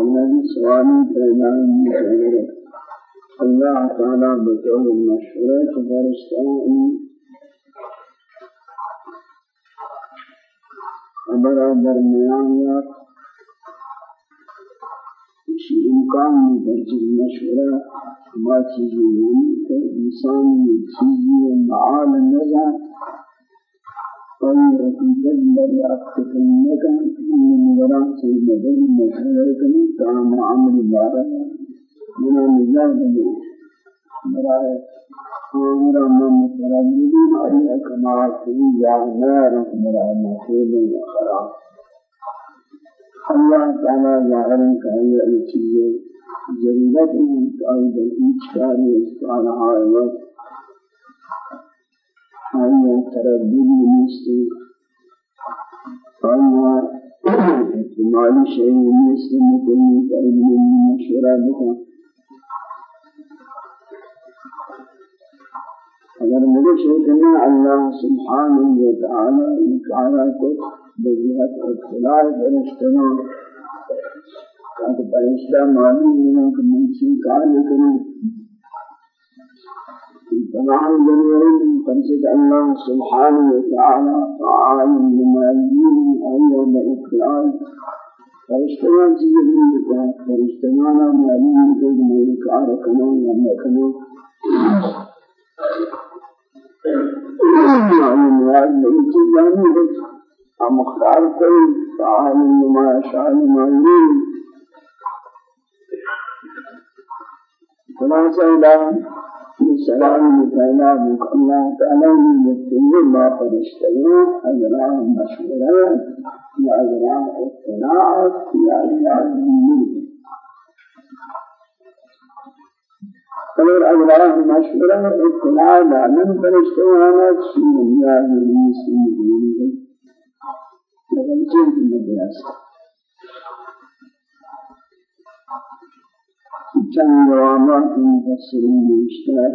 Speaker 1: الذي سوالي پیدا ہے اللہ تعالی بطور مشورت فرشتان ہمارا درمیان یا کسی امکان میں درجہ مشورہ ما چیزیں نہیں کہ انسان یہ چیزیں معال نظر طيرة جل يعقدنك من وراء سيدنا بن مسعود كان عمرو بارك من النجاة مراه ومرا من مترددين أي كما سيجا نار مرا مسعود خراب الله تعالى ظاهر كأي الشيء جريدة أيضا إشكال استعانة آیا تردد نیست آیا مال شيء مسلم كل قلب من شرابك اگر مجھے شہد ہے اللہ سبحانہ و تعالی انکانا کو بذیہت اطلاع برشتنا کہ پرشتہ معلوم ہے کہ منچین کار لکھنے تمام جميعهم قدس الله سبحانه وتعالى فعال لما أن يوم إطلاع فرشتنا جيبه لك فرشتنا معلوم لك ملك على كمان لما كمان معلوم واحد من جاني بس مختار كل فعال لما يشاء لما يريد خلاصة السلام بك الله تعالى يكتب ما فرشتنا أجرام مشورات يا أجرام اقتناعات يا أجرام الملك. فلور أجرام مشورات اقتناع من فرشتنا شيء يا المسلمين. لكن شيء من چند جوابات مفسرین بیشتر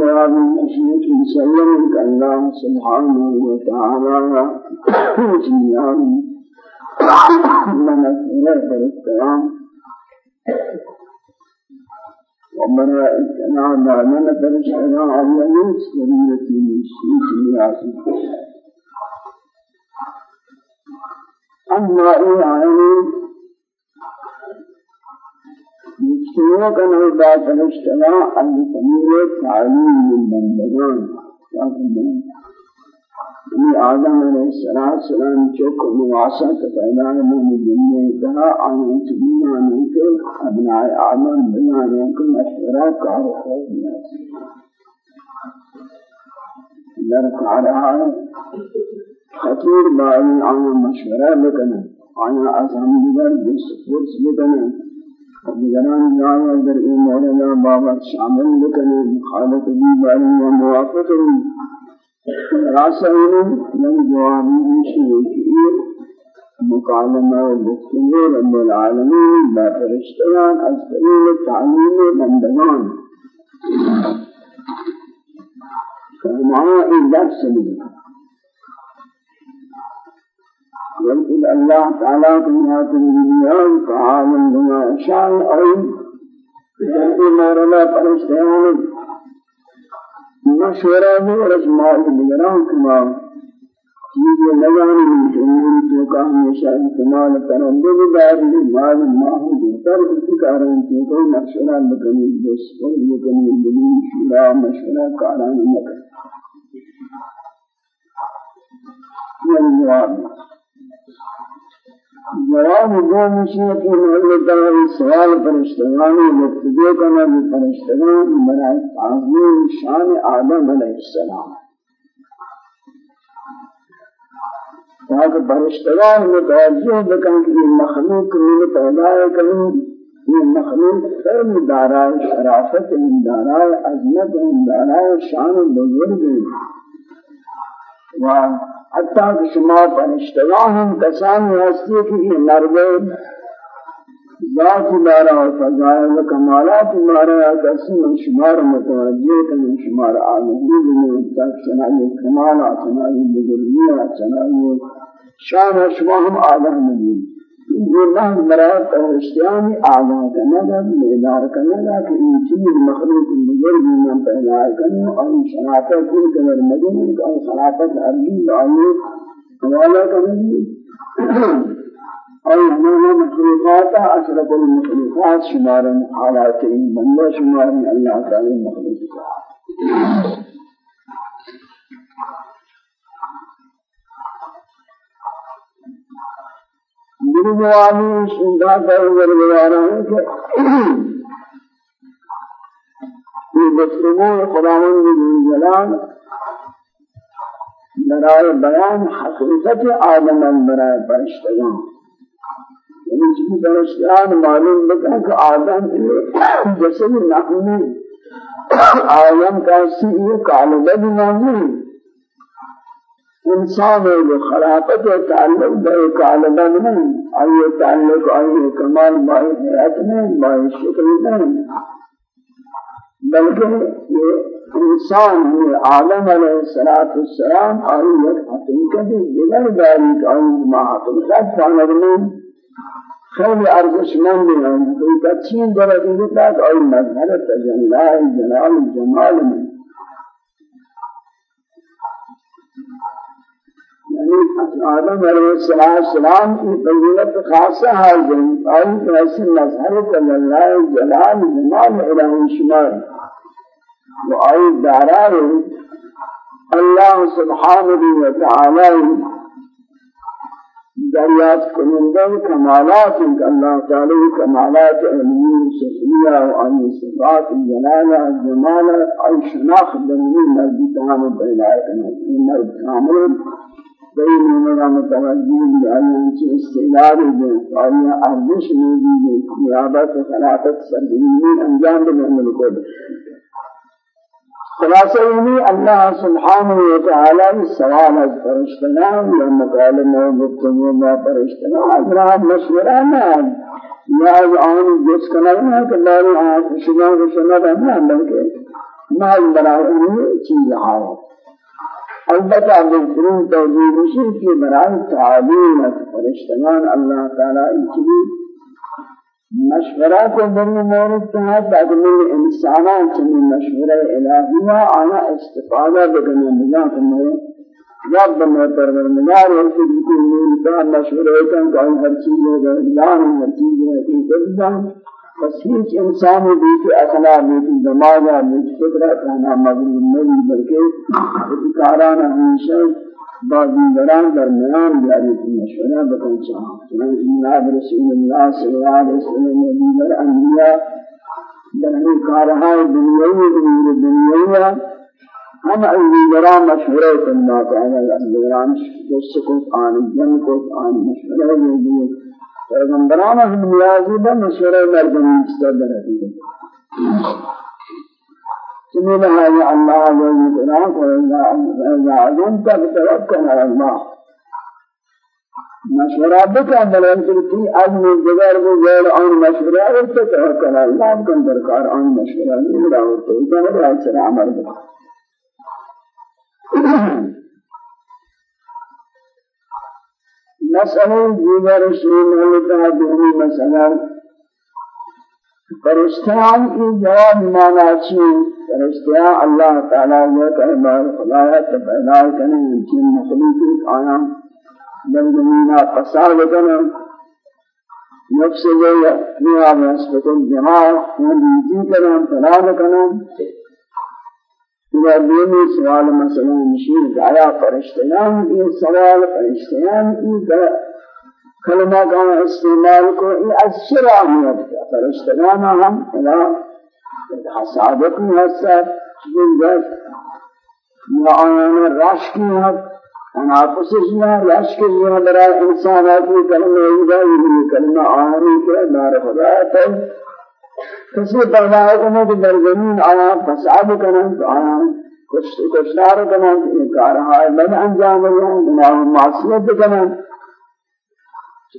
Speaker 1: جواب المشيخ مسلم الله سبحانه وتعالى. جميعا من الخير الكلام ومن اتنا دامن فرشنا الله سريتي الشيخ أما إيه عيني شروع کرنے بعد فرشتنا التمیر تعلیم من بندگان یہ آدم علیہ السلام چوک مواسط پیدا من دنیا کہا آن تبینا من کے ابناء آدم بیانے کو مشورہ کار ہے در کارها خطیر بائی آن مشورہ بکنے آن ازام دیگر بس فرس بکنے دیگران جانا در این مولانا بابت شامل بکنی مخالط بھی باری و موافق راسعین من جوابی بیشی کہ مکالمہ گفتگو رب العالمین با فرشتگان از قبیل تعلیم بندگان. فرمایا این درس ملی بلکہ اللہ تعالیٰ کی یاد دنیا تعالی بما شاء اور جنبی مولانا فرشتیان مشورہ میں رجمال دیگران کما چیزیں لگانے جنبی تو کا ہمیشہ استعمال کرنے بھی داری مال ماہو دیتر اسی کارن کی کوئی مشورہ بکنی دوست کو بکنی دلی شورا مشورہ کاران مکن یہ جواب جواب دو مشیت کی محل دار سوال فرشتگانی گفتگو کرنا بھی فرشتگان برای تعظیم شان آدم علیہ السلام. تاکہ فرشتگان متوجہ بکن کہ مخلوق من پیدا کریں یہ مخلوق فرم دارائے شرافت دارائے عظمت دارائے شان بزرگ و حتی که شما پرشتگاه هم کسانی هستی که این مرد ذات دارا و فضائل و کمالات دارا کسی من شما را متوجه کنیم شما را آمدی بمید تا چنانی کمالات چنانی بزرگیات چنانی شان شما هم آدم بمید نہ مراد فرشتیانی آگاہ کرنے کا بیدار کرنے کا کہ ان چیز مخلوق بزرگ میں پیدا کرنے اور شناخت کی قدر مدن اور خلافت عربی آئے حوالہ کرنے اور ہمارے مخلوقات اشرف المخلوقات شمار حالات ان بندہ شمار اللہ تعالی مخلوقات. میری جوابی سنگا کر گزارا ہے کہ یہ گفتگو خداوند جلال برائے بیان حقیقت آدم برائے فرشتگان یعنی چیزی فرشتگان معلوم بکن کہ آدم جسد نحنی آدم کا سی کالبہ بھی نہیں انسان جو خلافت تعلق بے کالبہ نہیں۔ آئیے تعلق آئیے کمال بائی حیات نہیں بائی شکل نہیں بلکہ یہ انسان یہ عالم علیہ السلام آئی ایک حقیقت دیگر داری کہ آئی ما حقیقت فاند میں۔ خیلی ارزشمند ہیں کوئی کچین درجے تک آئی مظہر تجلال جلال جمال میں۔ آدم علیہ السلام کی فضیلت خاصہ ہے جن اور ایسی مظہر صلی اللہ جلال جمال الہ شمار. و آئی دارار اللہ سبحانہ و تعالی دریافت کنندہ کمالات اللہ تعالی کمالات علمی سفریہ و آنی صفات جلالہ جمالہ اور شناخت دنی مردی تمام پیدا کرنا مرد کامل. بين من متوجه بأن استعداد آیا ارزش میدی نیابت و خلافت سرزمین انجام بنعمل کد خلاصہ یعنی اللہ سبحانہ وتعالی سوال از فرشتگان یا مکالمہ و گفتگو با فرشتگان حضرات مشورہ نہ یا از آن جس کنگنا کہ باری آن خوشگان خوشگان نہ بلکہ مال برای چیز آیا البتہ بہترین توجیہ مشیر کی برائے تعلیم فرشتگان اللہ تعالی کی مشورہ کو بنی مورد کہا تاکہ من انسانان چنی مشورہ الہیہ آنا استفادہ بکنے بنا کنے رب میں پروردگار ہے کہ بالکل مولتا مشورہ کن کہ ہر چیز ہے جان ہر چیز ہے کہ بس هیچ انسان بھی کہ اخلاق بھی کہ دماغ بھی فکرت ہنا مغرور نہیں بلکہ ذکران ہمیشہ بعضی دران درمیان بیاری کی مشورہ بکن چاہاں چنانچہ جناب رسول اللہ صلی اللہ علیہ وسلم نبی در انبیاء در ہمیں کارہائی دنیاوی دنیاوی دنیاوی ہم انبیاء مشورہ کرنا تعالی انبیاء جس کو آن جن کو آن مشورہ دے پیغمبران هم نیازی به مشوره مردم مستدر ہے سمين هذا الله جل جلاله وإذا عزمت فتوكل على الله. مشورہ بکن بلند کی عزم جگر کو غیر آن مشورہ اور توکل اللہ کن درکار آن مشورہ نہیں رہا تو ادھر ہے عمل بکن مسئلہ دیگر ہوتا ہے دوری مسئلہ. فرشتیان کی جواب مانا چین فرشتیان اللہ تعالیٰ یہ کہبار خدایت پیدا کرنے چین مخلوق آیا. در زمینہ فساد کرنے. نفس جو یا نسبت الدماغ ونبیتی کرنے فلاد کرنے. إذا دینی سوال مثلا مشیر آیا فرشتیان این سوال فرشتیان این کلمہ کا استعمال کو این از شرع اہمیت کا فرشتیان ہم إلى حسابت میں چیزیں دست معاین راشکی حق تنافسش نہ راشکی جو برای انسانات کی کلمہ ایدہ یہ کلمہ آہنی کے دار خدا ہے کسی پیدا کرنے کی در زمین آیا فساد کرنے تو آیا کچھدار کرنے یہ کارہائے بد انجام دیں گناہ معصیت کرنے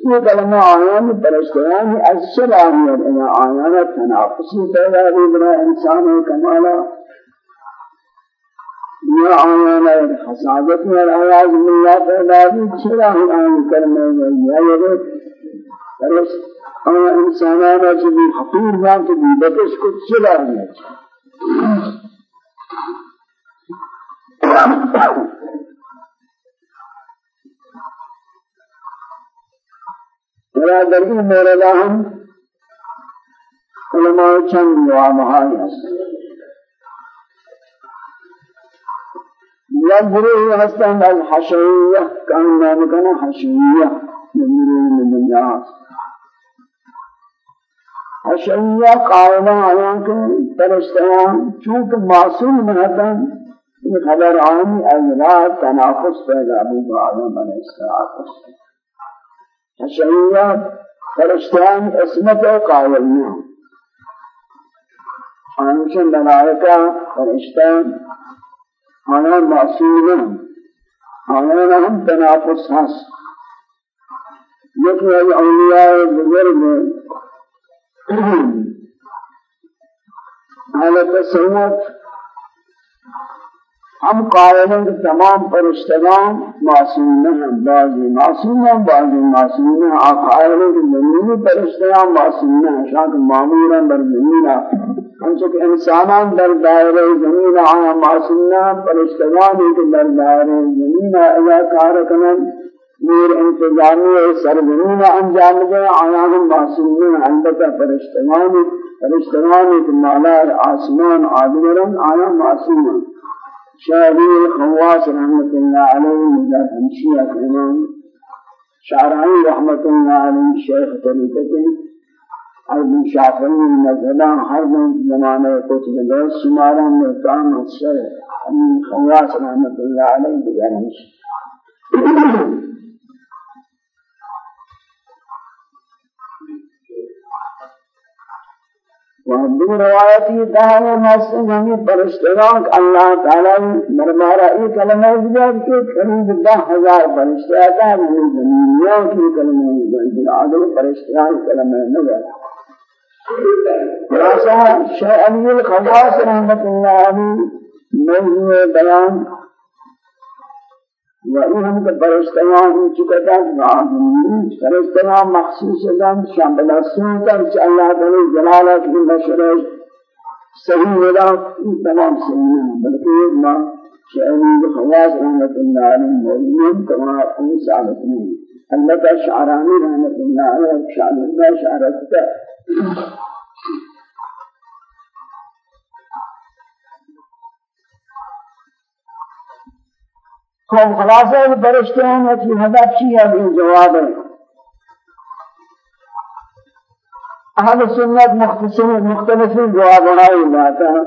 Speaker 1: یہ کلمہ آیان پرشتیان از شل آمیر أنا آیان تنافسی پیدا بھی بنا انسان کمالا یا آیان حسادت میں آیاز اللہ پیدا بھی چھلا آیان کلمہ یا یہ پرشت اما انسانانا چلی حقیر جان تو بیدتش کچھ چلا ہے ولا درگی مولانا ہم علماء چند جوابہائی ہستن یا گروہ ہستن الحشویہ کان نام من دنیا اشعیا قائلہ آیا کہ فرشتیان چونکہ معصوم نہتن یہ خبر آنی اجرات تنافس پیدا بود آدم علیہ السلام اشعیا فرشتیان اسمت قائل نہ آنچہ ملائکہ فرشتیان آنا معصوم آنا ہم تنافس ہس لیکن اولیاء بزرگ حالت سمت ہم قائل ہیں کہ تمام فرشتگان معصوم ہیں بعضی معصوم ہیں بعضی معصوم ہیں آپ قائل ہیں کہ زمینی فرشتگان معصوم ہیں شاک معمولا بر زمین ہمچہ کہ انسانان در دائرہ زمین آیا معصوم ہیں فرشتگان ایک در دائرہ زمین اذا کارکنن نور انتظامی سرزمین انجام دے آیان معصومین البتہ فرشتگان فرشتگان مالا آسمان عادلرن آیا معصوم شاہدی الخواس رحمت اللہ علیہ مجھا تنشیہ کرنان شعرائی رحمت اللہ علیہ شیخ طریقت ابن شافعی مذہبہ ہر زمانے کتب دوست میں کام اثر خواس رحمت اللہ علیہ بجانش وهذه روايتي دعوة مسلم همی فرشتگان اللہ تعالی دربارہ یہ کلمہ جب کہ قریب دہ ہزار فرشتے آتا ہے زمینیوں کی کلمہ جب عادل فرشتگان کلمہ نگر خلاصہ شیخ علی الخواص رحمت اللہ علیہ موضوع بیان و این هم که فرشتگان این چکتن فرشتگان مخصوص شدن شامل سوتن که الله تعالی جلالت این بشرش صحیح ندا تمام صحیح بلکہ ما شعری خواص رحمت اللہ علیہ موضوع تمام اون ثابت نہیں البتہ شعرانی رحمت اللہ علیہ شعر شعرت خب خلاصہ فرشتے ہیں کہ ہدف کی ہے یہ جواب ہے بنائے جاتا ہے